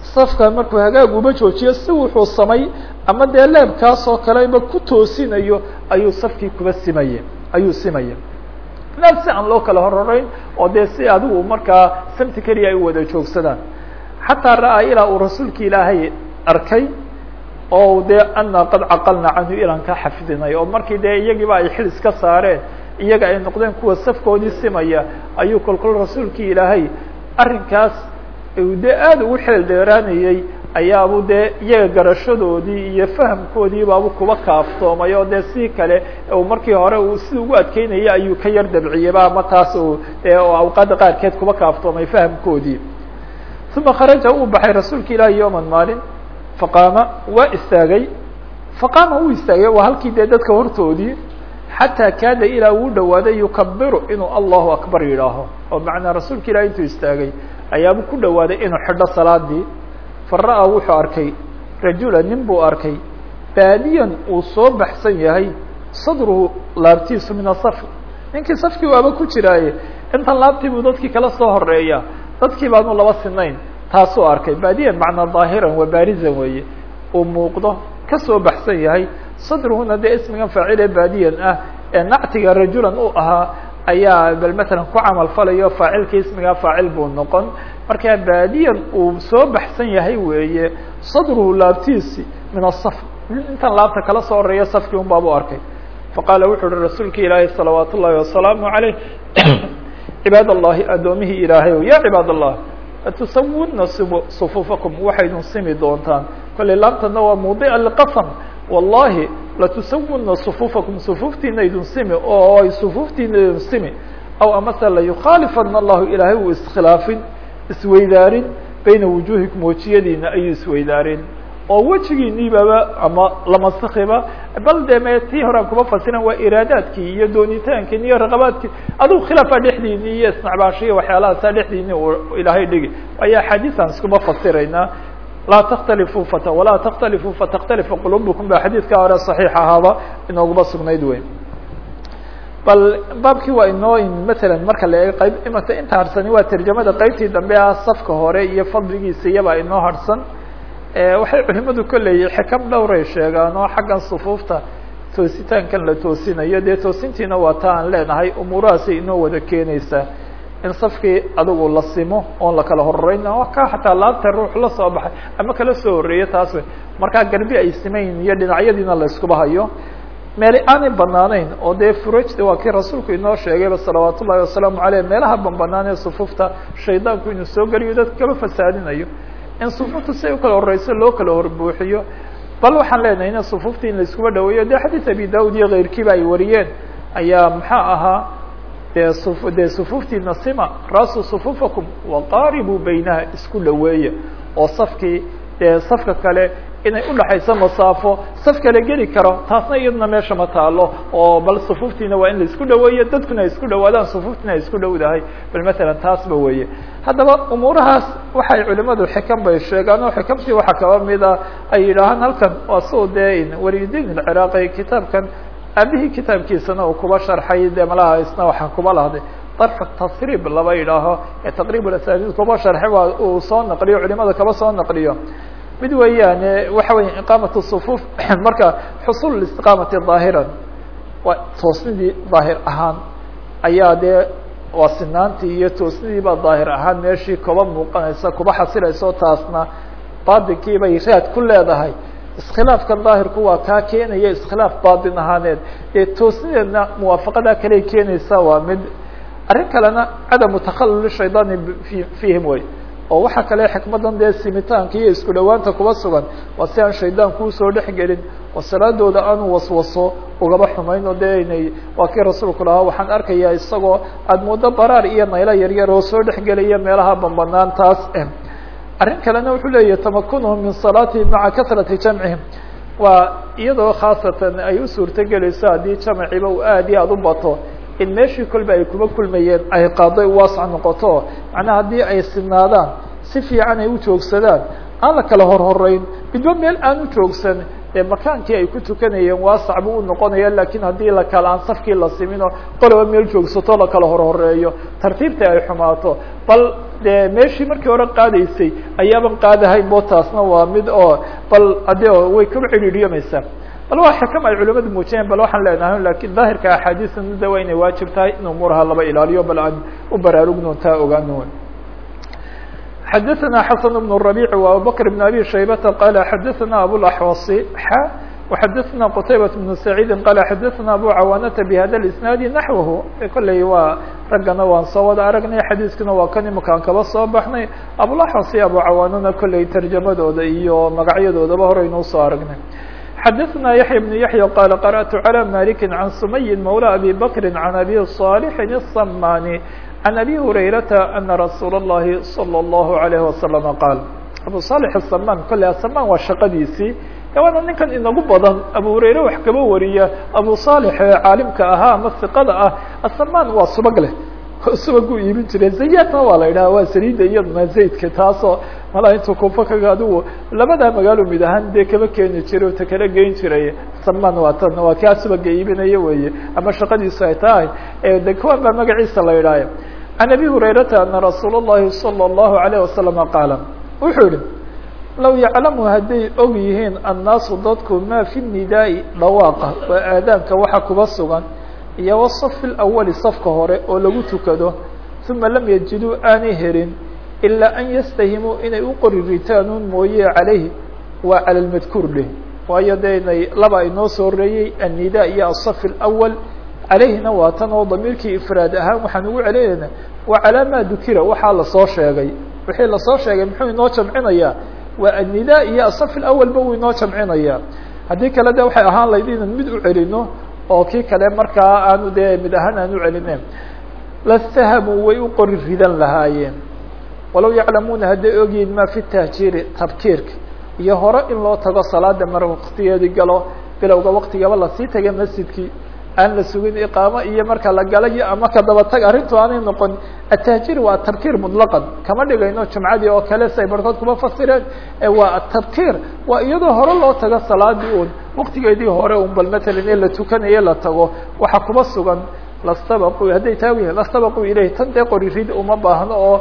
safka markuu hagaag uba joojiyo si wuxuu samay ama dee leebkaas oo kaleba ku toosinayo ayuu safkii kuba simaye ayuu simaya meel si aan loo kala hororeyn oo dee si adigu markaa samti keliya ay wada joogsadaan. Xataa ra'aa ilaa uu rasuulka ilaahay arkay oo dee ana qad caqalna canhu ilaan ka xafdinay oo markii dee iyagiiba ay xil iska saareen iyaga ay noqdeen kuwa safkoodii simaya ayuu kolkol rasuulkii ilaahay arrinkaas dee aada ugu xeel dheeraanayey ayaabu dee iyaga garashadoodii iyo fahamkoodii baabu kuba kaaftoomay oo dee si kale markii hore uu si ugu adkeynayay ayuu ka yar dabciyeba ama taas awqaadda qaarkeed kuba kaaftoomay fahamkoodii. Uma kharaja uu baxay rasuulka ilaahi yowman maalin faqaama waa istaagay. Faqaama uu istaagay waa halkii dee dadka hortoodii xataa kaada ilaa uu dhawaaday yukabiru inuu allahu akbar yidhaaho oo macnaa rasuulka ilahi intuu istaagay ayaabuu ku dhawaaday inuu xidho salaadii. Fara-a wuxuu arkay rajula nin buu arkay baadiyan uu soo baxsan yahay sadruhu laabtiisu min asaf ninkii safkii waaba ku jiraaye intan laabtii buu dadkii kala soo horreeya dadkii baanu laba sinayn taasuu arkay. Baadiyan macnaa daahiran waa barizan weeye uu muuqdo ka soo baxsan yahay. Sadruhuna dee ismigan faacil ee baadiyan ah ee nactiga rajulan u ahaa ayaa bal matalan ku camal falayo faacilka ismigaa faacil buu noqon. Markaa baadiyan uu soo baxsan yahay weeye sadruhu laabtiisi min asaf intan laabta kala soo horreeya safkii un baabu arkay. Faqaala wuxuu uhi rasuulka ilaahi salawaat ullahi wasalaamu aleyh cibaad allahi addoomihii ilaahayow ya cibaad allah atusawuna sufuufakum waxaydun simi doontaan. Kollay laabtana waa muudica liqasam wallahi latusawuna sufuufakum sufuuftiina idun simi oo ay sufuuftiina idun simi. Aw amase layukhaalifana allahu ilaahay uu iskhilaafin isweydaarin bayna wujuuhikum wejiyadiina ayuu isweydaarin. Oo wejigiiniibaba ama lamaskiba bal de me tii horean kuma fasiran waa iraadaadkii iyo doonitaankiin iyo raqabaadkii. Adug khilaafa dhexdiini iyo isnacbaashiya waxyaalahaasa dhexdiini uu ilaahay dhigi. Ayaa axaadiisaan iskuma fasiraynaa laa taktalifuu fat walaa taktalifuu fatakhtalifa qulubukum ba xadiidka hore saxiix ahaaba inooguma sugnayd weyn. Bal baabkii waa inoo matalan marka la eego qayb imata inta harsani waa tarjamada qeybtii dambe ah safka hore iyo fadligiisa iyabaa inoo harsan. Waxay culimadu kolley xikam dhowray sheegaan oo xaggan sufuufta toositaankan la toosinayo. Dee toosintiina waa ta aan leenahay umuurahaasay inoo wada keenaysaa in safkii adigu la simo oon la kala horeyn ka xataa laabta ruux la soo baxay ama kala soo horeeyo taas wey markaa garbi ay simayn iyo dhinacyadiina la iskuba hayo meeli aanay banaanayn oo dee furajda waa kii rasuulku inoo sheegayba salawaat ullahi wasalaamu aleyh meelaha banbanaan ee sufuufta shaydaanku inuu soo geliyo dadka kaba fasaadinayo. In sufuufta si ay u kala horeyso loo kala horbuuxiyo. Bal waxaan leenahay in sufuufta in la iskuba dhaweeyo de xadiis abi daud iyo keyrkiiba ay wariyeen. Ayaa maxaa ahaa dee sufuuftiina sima raasu sufuufakum waqaaribuu baynaha isku dhaweeya oo safkii dee safka kale inay udhaxayso masaafo saf kale geli karo taasna iyaduna meesha ma taalo oo bal sufuuftiina waa in la isku dhaweeyo dadkuna ay isku dhawaadaan sufuuftiina ay isku dhowdahay. Bal matalan taasba weeye. Haddaba umuurahaas waxay culimadu xikam bay sheegaan oo xikamtii waxaa kaba mid a ay yidhaahaan halkan waa soo dee waliyudiin alciraaqi kitaabkan aabihii kitaabkiisana uu kuba sharxay de malaha isna waxaa kuba lahday. Darxu tasriib laba yidhaaho ee taqriib asaaniid kuba sharxay waa uu soo naqliyo culimada kaba soo naqliyo. Mid weeyaane waxa weya iqaamatu sufuuf marka xusul istiqaamati daahiran waa toosnidii daahir ahaan. Ayaa dee waa sinaantii iyo toosnidiiba daahir ahaan meeshii kuba muuqanaysa kuba xasilayso taasna baatinkii bay raad ku leedahay iskhilaafka daahirku waa kaa keenaya iskhilaaf baatin ahaaneed. Ee toosnideedna muwaafaqadaa kaley keenaysa waa mid arrin kalena cadamu takhallul shaydaani fiihim wey oo waxaa kale xikmadan dee simitaanka iyo isku dhawaanta kuba sugan waa si aan shaydaanku u soo dhex gelin oo salaadooda aanu waswaso ugaba xumayn oo dee inay waa kii rasuulku lahaa waxaan arkayaa isagoo aada muddo baraar iyo naylo yaryar oo soo dhex gelaya meelaha banbanaan taas arrin kalena wuxuu leeyahy tamakunuhum min salaatihim maca kasrati jamcihim. Waa iyadoo khaasatan ay u suurto gelayso haddii jamaciba uu aad iyo aada u bato in meeshii kolba ay kuba kulmayeen ay qaaday waasac noqoto. Macnaha haddii ay sinaadaan si fiican ay u joogsadaan aan la kala horhoreyn midba meel aan u joogsan makaankii ay ku tukanayeen waasac buu u noqonaya laakiin haddii lakala aan safkii la simino qoloba meel joogsato la kala horhoreeyo. Tartiibta ay xumaato. Bal dee meeshii markii hore qaadaysay ayaaban qaadahayn bo taasna waa mid oo bal ade way kaba cidhiidhiyamaysaa bal waa xikam ay culimadu muujiyeen bal waxaan leenahay laakiin daahirka axaadiista mida waa inay waajib tahay in umuuraha laba ilaaliyo bal aan u baraarugno taa ogaano xadaثna xasan بن الربيع وabubكر بن abي شhaybةa qال xadaثna abوaxوaص x وxadaثna qتaybaة بن سعيidi qال xadaثna abu cawaanata bhada الاسناadi naحوه kolley waa raggana waan soo wada aragnay xadiiskuna waa kan imakaan kaba soo baxnay abulaxوaص iyo abu cawaanana kolley tarjamadooda iyo magacyadoodaba horeynuu soo aragnay xadaثna yaحya بن yaحyى qال qarأت عlى maliki عan sumy mawlى abi bakri عan abi صاlح الsamani عن أbي هريرة أن رsuuل اللhi صلى الله عليه وسلم قال أbو صالح السمان kole السمان waa shaqadiisii gabaana ninkan inagu badan abu hurayre wax kaba wariya abu saalix ee caalimka ahaa ama siqada ah asamaan waa subag leh suba ku iibin jire zayaadna waa la idhaha waa saliida iyadna zaydka taasoo malaa intuu kufa kaga adigu labadaa magaalo mid ahaan dee kaba keeni jiray oo takala geyn jiray. Samaan waa tan waa kaa subaga iibinaya weye ama shaqadiisu ay tahay de kuwan baa magaciisa la idhaaha can abi hurayrata ana rasuul llahi salى اllahu alayh wasalama qaala wuxuu yihi low yaclamu hadday og yihiin annaasu dadku ma fi nidaa'i dhawaaqa waa aadaanka waxa kuba sugan iyo wasafi اlawali safka hore oo lagu tukado uma lam yajiduu aanay helin ilaa an yastahimuu inay u qori ritaanuun mooye calayhi waa cala lmadkuur dheh waayo de inay laba inoo soo horeeyey annida iyo asafi اlawal calayhina waa tan oo damiirkii ifraad ahaan waxaan ugu celinayna waa calaa maa dukira waxaa lasoo sheegay wixii lasoo sheegay muxuu inoo jamcinayaa waa annida iyo asafi اawalba wuu inoo jamcinayaa haddii kale de waxay ahaan layd inan mid u celino oo kii kale markaa aanu dee mid ahaan aan u celinen lastahamuu way u qori ridan lahaayeen. Walow yaclamuuna hadday ogyihiin ma fi tahjiiri tabkiirka iyo hore in loo tago salaada mar waktigeedii galo bilowga waktigaba la sii taga masjidkii aan la sugin iqaamo iyo marka la galayo ama ka daba tag arrintu aanay noqon atahjiir waa atabkiir muطlaqan kama dhigayno jumcadii oo kale si ay barkood kuma fasireen. Waa atabkiir waa iyadoo hore loo tago salaadii un waktigeedii hore un bal matalan in la tukanayo la tago waxa kuma sugan. Lastabaqu hadday taagu yihiin lastabaquu ilayh tan dee qori rid uma baahno oo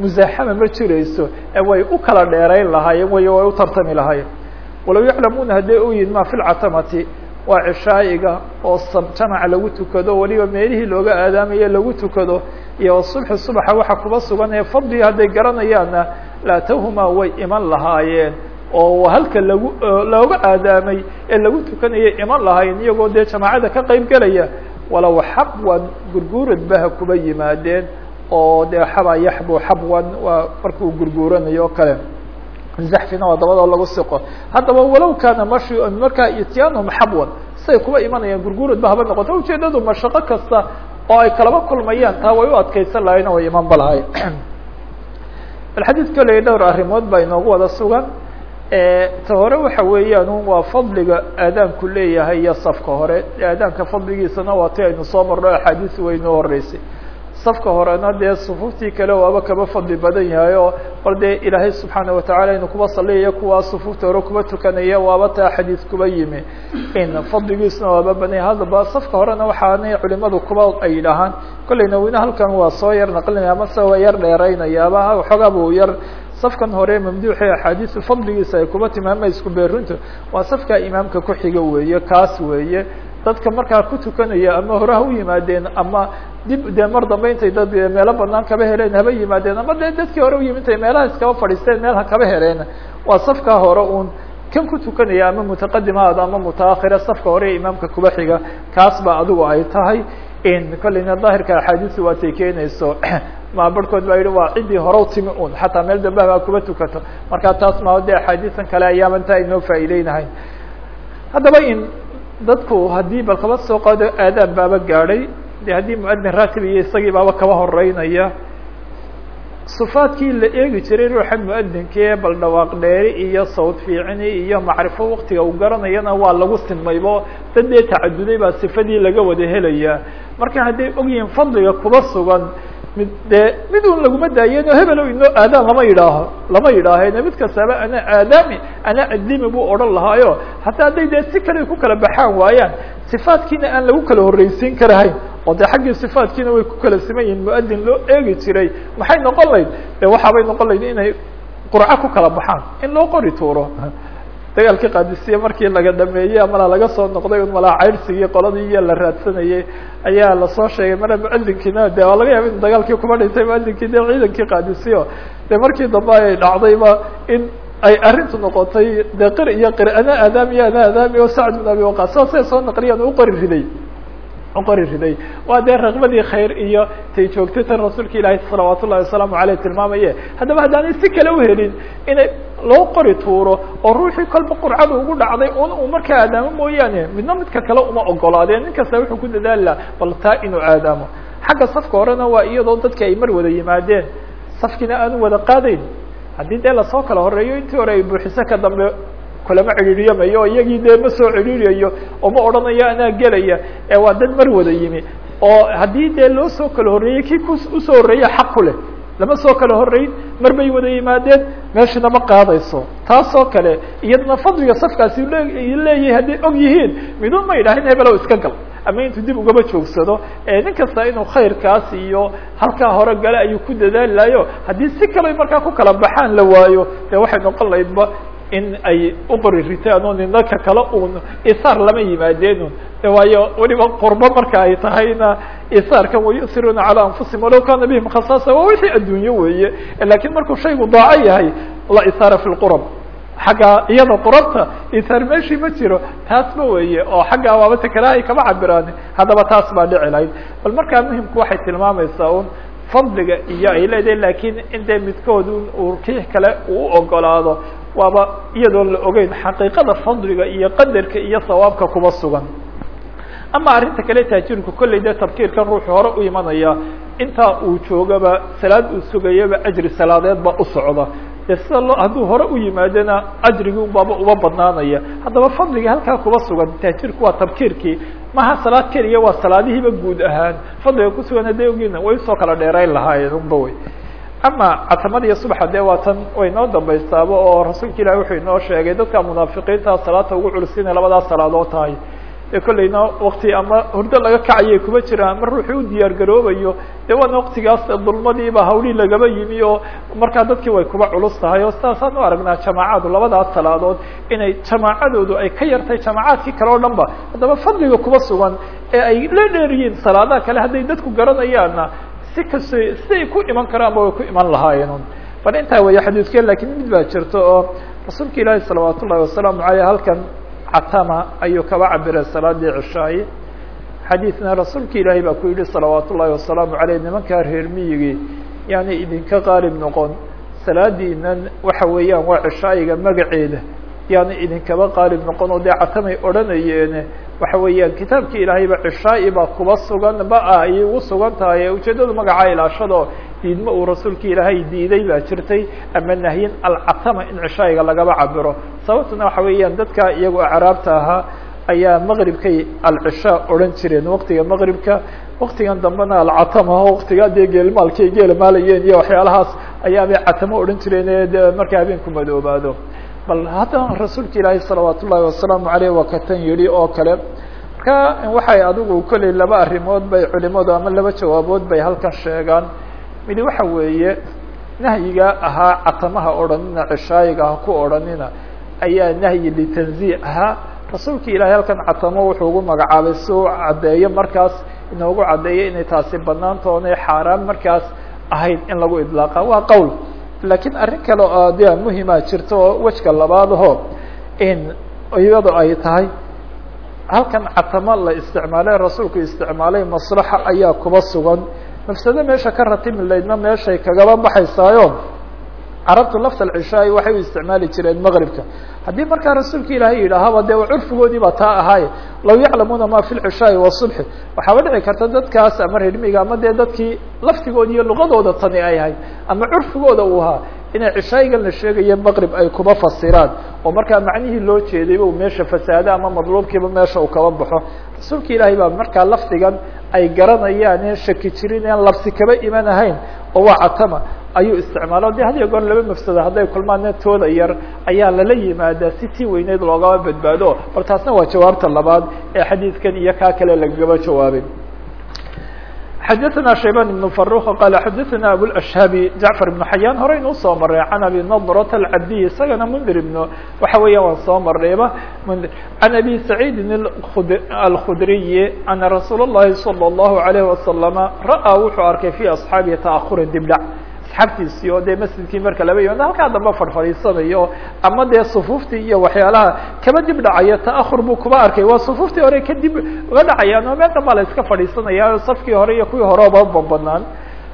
musaaxama ma jirayso. Way u kala dheerayn lahaayeen way way u tartami lahaayeen. Walow yaclamuuna hadday ogyihiin ma fi lcatamati waa cishaa'iga oo jamaca lagu tukado weliba meelihii looga aadaamaye lagu tukado iyo subxi subaxa waxa kuba sugan ee fadliga hadday garanayaanna laatawhumaa way iman lahaayeen oo halka lagu looga aadaamay ee lagu tukanayay iman lahaayeen iyagoo dee jamaacada ka qayb gelaya walow xabwan gurguurad baha kuba yimaadeen oo dee xaba yaxbu xabwan waa markuu gurguuranayo o kale zaxfina waa dabadoo lagu siqo. Haddaba walow kaana mashi markaa ityaanhum xabwan siay kuba imanayaan gurguuradba haba noqoto. Ujeedadu mashaqo kasta oo ay kalaba kulmayaan taa way u adkaysan lahayn o way iman ba lahay bal xadiid koley dhowr arrimood baa inoogu wada sugan. Ta hore waxa weeyaan waa fadliga aadaanku leeyahay iyo safka hore. Aadaanka fadligiisana waa ti aynu soo marno axaadiis way inoo horeysay safka horena dee sufuuftii kale waaba kaba fadli badan yahay oo bal dee ilaahay subxaana watacaala inu kuba saliyayo kuwaa sufuufta hore kuba tukanaya waaba taa xadiis kuba yimi. In fadligiisuna waaba badanya haddaba safka horena waxaanay culimadu kuba ay yidhaahaan kolleyna wina halkan waa soo yar naqlinaya amase waa yar dheeraynaya ama waxoogaa buu yar. Safkan hore mamduuxi axaadiisu fadligiisa ay kuba timaama isku beerinto waa safka imaamka ku xiga weeye kaas weeye. Dadka markaa ku tukanaya ama hore ha u yimaadeen ama dib dee mar dambe intay dad meelo banaan kaba heleen haba yimaadeen ama dee dadkii hore u yimi intay meelaha iskaba fadhiisteen meel ha kaba heleen. Waa safkaa hore un kan ku tukanaya ama mutaqadim ha ada ama mutaakhira safka hore imaamka kuba xiga kaas ba adigu ay tahay kolleyna daahirka axaadiisu waatay keenayso. Ma barhkood baa yihi waa ciddii hore timi un xataa meel dambe baa kuba tukato. Marka taas ma de axaadiisan kale ayaabantaa inoo faa'iideynahay haddaba in dadku haddii bal kaba soo qaado aadaan baaba gaadhay de haddii muadin raatib iyo isagii baaba kaba horeynaya sufaadkii la eegi jiray ruuxa muadinkae bal dhawaaq dheeri iyo sawd fiicini iyo macrifo waktiga uu garanayana waa lagu sinmaybo. Dad dee tacaduday baa sifadii laga wada helaya marka hadday ogyihiin fadliga kuba sugan mid dee mid un laguma daayeno hebelo inoo aadaan lama yidhaaho lama yidhaahene mid kastaba ana aadaami ana adimi buu odhan lahaayo. Hataa hadday dee si kale ku kala baxaan waayaan sifaadkiina aan lagu kala horreysiin karahayn oo de xaggii sifaadkiina way ku kala siman yihiin muadin loo eegi jiray maxay noqon layd de waxaabay noqon layd inay qurco ku kala baxaan in loo qori tuuro dagaalkii qaadisiye markii laga dhameeyey amala laga soo noqday un malaa caydhsigii qoladii iyo la raadsanayey ayaa la soo sheegay mara muadinkiina de waa laga yaaba in dagaalkii kuma dhintay muadinkii de ciidankii qaadisiyo. De markii dambe ay dhacdayba in ay arrintu noqotay de qir iyo qir ana aadaami ana aadaami o sacd bin abi waqas soo say soo naqliyaan u qori riday uqori riday waa dee raqbadii khayr iyo tay joogtay tan rasuulka ilaahay salawaat ullahi wasalaamu aleyh tilmaamaye. Haddaba haddaanay si kale uhelin inay loo qori tuuro oo ruuxii kolba qurcada ugu dhacday un uu markaa aadaamo mooyaane midna midka kale uma ogolaadeen nin kasta wuxuu ku dadaali laha bal taa inuu aadaamo. Xagga safka horena waa iyadoo dadka ay mar wada yimaadeen. Safkiina aanu wada qaadayn. Haddii dee la soo kala horeeyo intii hore ay buuxiso ka dambe kulama cidhiiryamayo o iyagii dee ma soo cidhiiryayo oo ma odhanayo anaa gelaya ee waa dad mar wada yimi. Oo haddii dee loo soo kala horreeyey kii ku u soo horreeya xaq ku leh. Lama soo kala horreyn mar bay wada yimaadeen meeshina ma qaadayso. Taasoo kale iyadana fadliga safkaasi leeyahay hadday og yihiin midun ma yidhahin hebelow iska gal. Ama intuu dib ugaba joogsado nin kasta inuu khayrkaas iyo halkaa hore gale ayuu ku dadaali lahayo haddii si kale markaa ku kala baxaan la waayo dee waxay noqon lahaydba in ay uqori ritaan oo ninaka kale uun isaar lama yimaadeen waayo weliba qurbo marka ay tahayna isaarkan wayusiruuna calى anfusihim walaw kana bihim khasaasa waa wixii adduunyo weeye. Lakin markuu shaygu daaco yahay la isaara fi lqurab xagga iyada qurabta isaar meeshii ma jiro taasba weeye oo xagga waabata kalahay kama cabiraan haddaba taas baa dhici lahayd bal markaa muhimku waxay tilmaamaysaa un fadliga iyo ay leedahay laakiin in midkood uu kii kale uu ogolaado waaba iyadoon la ogeyn xaqiiqada fadliga iyo qadarka iyo sawaabka kuba sugan. Ama arrinta kale taajirku kolley dee tabkiirkan ruuxu hore u imanaya intaa uu joogaba salaad uu sugayaba ajri salaadeed ba u socda. Dee sida loo hadduu hore u yimaadona ajrigii unbaaba uba badnaanaya. Haddaba fadliga halkaa kuba sugan. Taajirku waa tabkiirkii maha salaad keliya waa salaadihiiba guud ahaan. Fadliga kusugan hadday ogina way u soo kala dheerayn lahaayeen unba wey ama catamadiiyo subaxa dee waa tan way noo dambaystaaba oo rasuulka ilahi wuxuu inoo sheegay dadka munaafiqiinta salaata ugu culus inay labadaas salaadood tahay. Ee kollayna wakti ama hurdo laga kacayay kuma jiraan ama ruuxii u diyaar garoobayo dee waana waktigaas dulmadiiba hawlii lagaba yimi oo markaa dadkii way kuba culus tahay. Oo sidaasaan u aragnaa jamaacadu labadaas salaadood inay jamaacadoodu ay ka yartahay jamaacaadkii kale o dhan ba haddaba fadliga kuba sugan. Ee ay la dheeriyiin salaadaha kale hadday dadku garanayaanna si kasta siday ku iman karaanba way ku iman lahaayeen bal intaa weeye xadiidke laakiin mid baa jirta oo rasuulka ilaahi salawaat ullahi wasalaamu aleyh halkan catama ayuu kaba cabiray salaadii cishaaye xadiidna rasuulka ilaahay baa ku yihi salawaat ullahi wasalaamu aleyh nimankaa reer miyigii yaani idinka qaalib noqon. Salaadiinan waxa weeyaan waa cishaayiga magaceeda yaani idinkaba qaalib noqon oo dee catamay odhanayeene waxa weeyaan kitaabki ilaahayba cishaa'i baa kuba sugan ba ah ayay ugu sugan tahay ujeeddadu magaca ilaashado diidma uu rasuulka ilaahay diiday baa jirtay ama nahyin alcatama in cishaayiga lagaba cabiro sababtuna waxa weeyaan dadka iyagu acraabta ahaa ayaa maqribkay alcishaa odhan jireen waqtiga maqribka waktigan dambena alcatama waktigaa dee geelmaalkay geela maalayeen iyo waxyaalahaas ayaabay catamo odhan jireen de markay habeenku madoobaado bal haddana rasuulka ilaahay salawaat ullaahi wasalaamu aleyh waa katan yidhi oo kale marka waxay adigu kolley laba arrimood bay culimadu ama laba jawaabood bay halkan sheegaan. Midi waxa weeye nahyiga ahaa catamaha odhanina cishaayiga ha ku odhanina ayaa nahyi litanziih ahaa rasuulka ilaahay halkan catamo wuxuu ugu magacaabay si u caddeeyo markaas inoogu caddeeyo inay taasi banaanta oonay xaaraan markaas ahayd in lagu idlaaqa waa qowl lakiin arrin kale oo de muhima jirta oo wejka labaad aho in iyado ay tahay halkan catamo la isticmaalay rasuulku isticmaalay maslaxa ayaa kuba sugan. Mafsado meesha ka ratimi laydna meeshay kagaba baxaysaayo. Carabtu lafta alcishaai waxay u isticmaali jireen maqribka haddii markaa rasuulka ilaahay yidhaahaba dee curfigoodii baa taa ahaaye law yaclamuuna ma fi lcishaai wasubxi waxaaba dhici karta dadkaas ama reermiga ama dee dadkii laftigoodi iyo luqadooda tani ay ahayd ama curfigooda uu ahaa inay cishaayigan la sheegayo maqrib ay kuba fasiraan oo markaa macnihii loo jeedayba uu meesha fasaado ama madluubkiiba meesha uu kaba baxo. Rasuulka ilaahay baa markaa lafdigan ay garanayaan shaki jirin aan labsi kaba iman ahayn oo waa catama ayuu isticmaalo de had iyo goor laba mafsado hadday kulmaan tooda yar ayaa lala yimaadaa si tii weyneyd loogaba badbaado. Bal taasna waa jawaabta labaad ee xadiidkan iyo kaa kale lagaba jawaabay xadaثna shayban iبn faruq qala xadaثna abulashhabi jacfar ibnu xayaan horeynu usoo maray can abi nadrat alcabdiy isagana mundir ibnu waxa weeya waan soo marayba mndir can abi saciidin alkhudriyi ana rasuul اllahi salى اllahu alayh wasalama ra'aa wuxuu arkay fi asxaabihi ta'ahuran dibdhac asxaabtiisii oo dee masjidkii marka laba yimaado halkaa dambe fadhfadhiisanayo ama dee sufuuftii iyo waxyaalaha kaba dib dhacaya ta'ahur buu kuba arkay. Waa sufuuftii hore kadib uga dhacayaan oo meel dambaa la iska fadhiisanaya safkii hore iyo kuwii hore oba banbanaan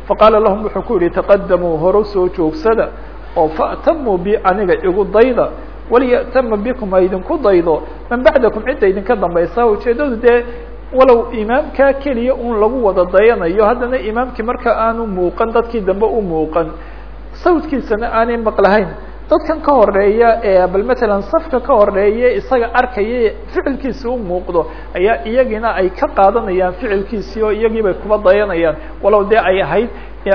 faqaala lahum wuxuu ku yihi taqadamuu hore soo joogsada oo fa'tamuu bi aniga igu dayda waliya'tama bikum ha idinku daydo man bacdakum cidda idinka dambaysa. Ujeedadu dee walow imaamkaa keliya un lagu wada dayanayo haddana imaamkii marka aanu muuqan dadkii dambe u muuqan sawdkiisana aanay maqlahayn. Dadkan ka horreeya ee bal matalan safka ka horreeya isaga arkaya ficilkiisi u muuqdo ayaa iyagina ay ka qaadanayaan ficilkiisii oo iyagii bay kuba dayanayaan. Walow dee ay ahayd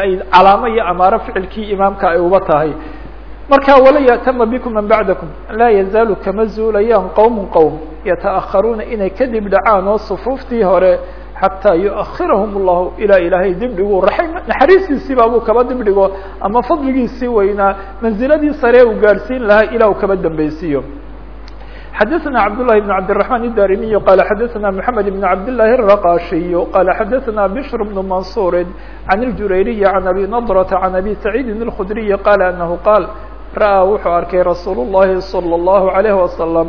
ay calaamo iyo amaaro ficilkii imaamka ay uba tahay marka wala ya'tama bikum man bacdakum laa yazaalu kama zuulayaan qowm qowm yata'akharuuna inay kadib dhacaan oo sufuuftii hore xataa yuakhirahum llahu ilaa ilaahay dibdhigu raxim naxariistiisiiba buu kaba dibdhigo ama fadligiisii weynaa manziladii sare uu gaadhsiin lahaa ilaa uu kaba dambeysiiyo xadaثna cabdالlahi بn cabdiلرaحman الdarimiy qala xadaثna mحamed بn cabdالlahi الraqashiy qala xadaثna bشhr بn mansuri can اljurayriyi can abi nadrةa can abi saciidi الkudriyi qala anahu qaal ra'aa wuxuu arkay rasuul الlahi salى الlahu عalayه wasalam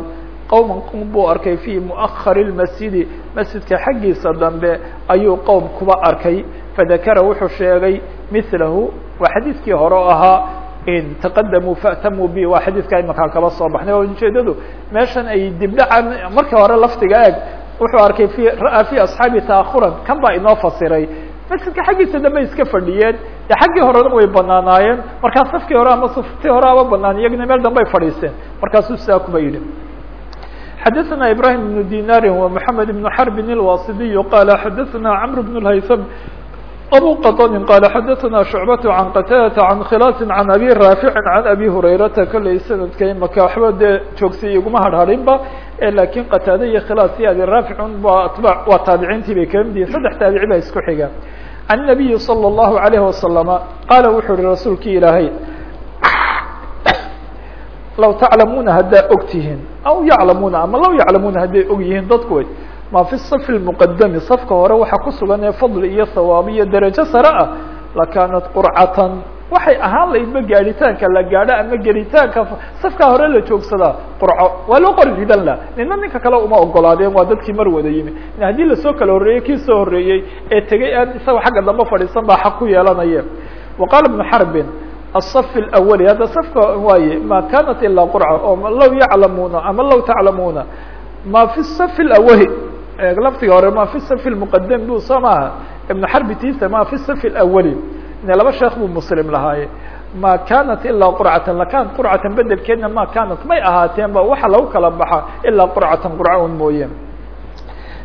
qowman qowm buu arkay fii muؤkhari اlmasjidi masjidka xaggiisa dambe ayuu qowm kuba arkay fadakara wuxuu sheegay milahu waa xadiidkii hore o ahaa in taqadamuu fa'tamuu bi waa xadiidka imakaan kaba soo baxnay oo ujeedadu meeshan ay dibdhacan markii hore lafdiga eeg wuxuu arkay fi ra'aa fi asxaabi ta'ahuran kan baa inoo fasiray masjidka xaggiisa dambe iska fadhiyeen dee xaggii horena way banaanaayeen markaa safkii hore ama saftii hore aba banaan iyagina meel dambe ay fadhiiseen markaasuu sidaa kuba yidhi xadaثna ibrahim بن dinari ومحamed بن xrb الwasidiy qala xadaثna cmr بن الhaysm abu qaطni qala xadaثna شhucbaة can qatadة can khilaas can abi raafici can abi hurayrata kolley sanadka imaka waxba dee joogsi iguma harharinba lakin qataade iyo khilaas iyo abi raaficun waa atba waa taabiciintii bay kamid yihin saddex taabici ba isku xiga can الnabiyi slى الlahu عalayه wasalama qaala wuxuu yihi rasuulki ilaahay law taclamuuna haddaa og tihiin aw yaclamuuna ama law yaclamuuna hadday og yihiin dadku way ma fi safi lmuqadami safka hore waxaa ku sugan ee fadli iyo hawaab iyo darajo sare ah lakaanat qurcatan waxay ahaan laydba gaadhitaanka la gaadho ama gelitaanka safkaa hore la joogsadaa qurco waa loo qori ridan la nina ninka kale uma ogolaadeen waa dadkii mar wada yimi haddii lasoo kala horreeyey kii soo horreeyey ee tegay aan isaga xagga dambe fadhiisan baa xaq ku yeelanaya wa qaala ibnu xarbin الصف الأولي hada صفka waaye ma kanat ilaa qurca oo low yaclamuuna ama low taclamuuna ma fi الصف الأwli laftiga hore ma fi الصف المqadam bu soo maaha iبn xarbi tiisa ma fi الصف الأwli laba sheekh buu mslim lahaaye ma kanat ilaa qurcatan lakanat qurcatan bedelkeedna ma kanat may ahaateen ba waxa lagu kala baxa ilaa qurcatan qurca un mooye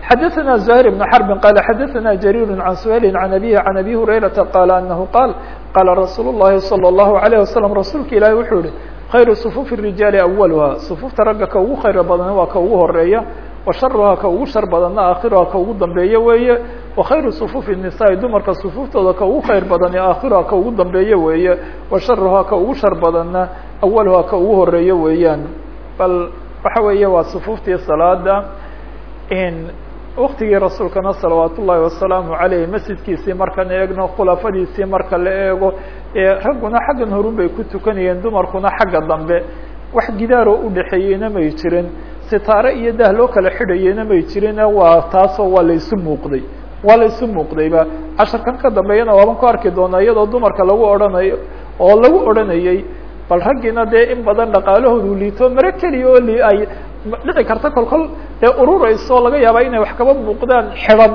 xadaثna زهير بن حرب qال xadaثna جرير عن سهيل عن أبيه عن أبي هريرةa qال أنه qال qاla رasuuل اللhi صلى الله عليه وسلم rasuulka ilaahi wuxuu yihi khayru sufufi rijaali awaluha sufufta ragga ka ugu khayr badana waa ka ugu horreeya wa sharuhaa ka ugu shar badanna aakhiruha ka ugu dambeeye weeye wa khayru sufufi nisaai dumarka sufuftooda ka ugu khayr badani aakhiruha ka ugu dambeeye weeye wa sharuhaa ka ugu shar badanna awaluhaa ka ugu horeeye weeyaan. Bal waxa weeye waa sufuftii salaada waktigii rasuulkana salawaat ullaahi wasalaamu caleyh masjidkiisii markan eegno khulafadiisii marka la eego ragguna xaggan horun bay ku tukanayeen dumarkuna xagga dambe. Wax gidaaroo udhexeeyeyna may jirin sitaare iyo dah loo kala xidhayeyna may jirine waa taasoo waa laysu muuqday waa laysu muuqdayba. Casharkan ka dambeeyana waaban ku arki doonaa iyadoo dumarka lagu odhanayo oo lagu odhanayey bal raggiina dee in badan dhaqaalahoodu liito mare keliya oo li ay dhici karta kol kol dee ururayso laga yaabaa inay wax kaba muuqdaan xidan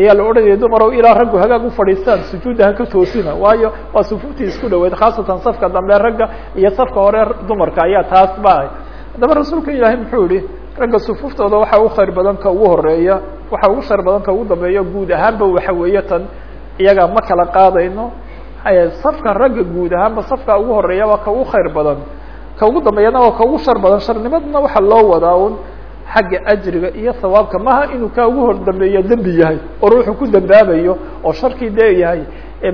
ayaa la odhanaya dumarow ilaa raggu hagaag u fadhiistaan sujuudda haka toosina. Waayo waa sufuuftii isku dhaweyd khaasatan safka dambe ragga iyo safka hore dumarka ayaa taas ba ahay. Haddaba rasuulka ilaahay muxuu yihi ragga sufuuftooda waxaa u khayr badan ka ugu horreeya waxaa ugu shar badan ka ugu dambeeya guud ahaanba waxa weeye tan iyaga ma kala qaadayno safka ragga guud ahaanba safka ugu horreeya waa ka ugu khayr badan ka ugu dambeeyana waa ka ugu shar badan. Sharnimadna waxaa loo wadaa un xagga ajriga iyo sawaabka. Maha inuu ka ugu hor dambeeya dembi yahay oo ruuxu ku dambaabayo oo sharkii dee yahay.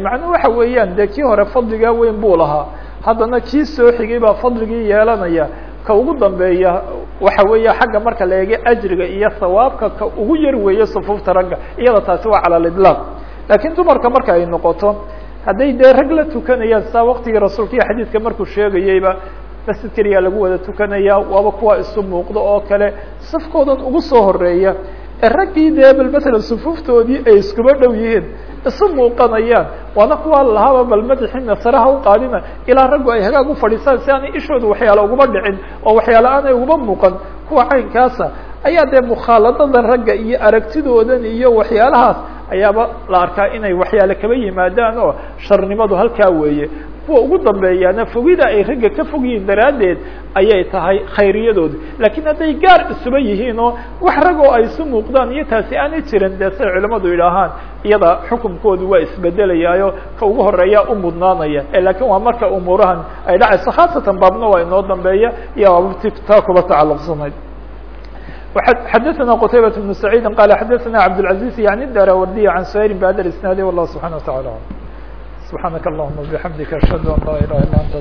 Macnuu waxa weeyaan dee kii hore fadligaa weyn buu lahaa. Haddana kii soo xigay baa fadligii yeelanaya. Ka ugu dambeeya waxa weeye xagga marka la eega ajriga iyo sawaabka ka ugu yar weeye sufuufta ragga. Iyada taasi waa cala lidlaaq laakiin dumarka marka ay noqoto hadday dee rag la tukanayaan sidaa waktigii rasuulka iyo xadiidka markuu sheegayeyba masjid keliyaa lagu wada tukanaya waaba kuwa isu muuqdo oo kale. Safkoodan ugu soo horreeya ee raggii dee bal matalan sufuuftoodii ay iskuba dhow yihiin isu muuqanayaan. Waana kuwa lahaaba bal madaxiina saraha u qaadina ilaa raggu ay hagaag u fadhiistaan si aanay ishooda waxyaala uguma dhicin oo waxyaala aanay uguma muuqan. Kuwa caynkaasa ayaa dee mukhaaladada ragga iyo aragtidoodan iyo waxyaalahaas ayaaba la arkaa inay waxyaale kaba yimaadaan oo sharnimadu halkaa weeye. Kuwa ugu dambeeyaana fogida ay ragga ka fog yihiin daraaddeed ayay tahay khayriyadoodu laakiin hadday gaar isuba yihiin oo wax rag oo ay isu muuqdaan iyo taasi aanay jirin dee siay culimmadu yidhaahaan iyada xukunkoodu waa isbedelayaayo ka ugu horreeya u mudnaanaya. Laakiin waa marka umuurahan ay dhacayso khaasatan baabna waa inoo dambeeya iyo aababti taa kuba tacalluqsanayd xdثna qتaybة بن سعيid qال xdثna عبدالعزيز يعني الdاrwrdي عن سهيل بhda الاسناaد والله سبحانه وتعالى سبحانك اللهمa وبحمدiك أشهد أن لا إله إلا أنت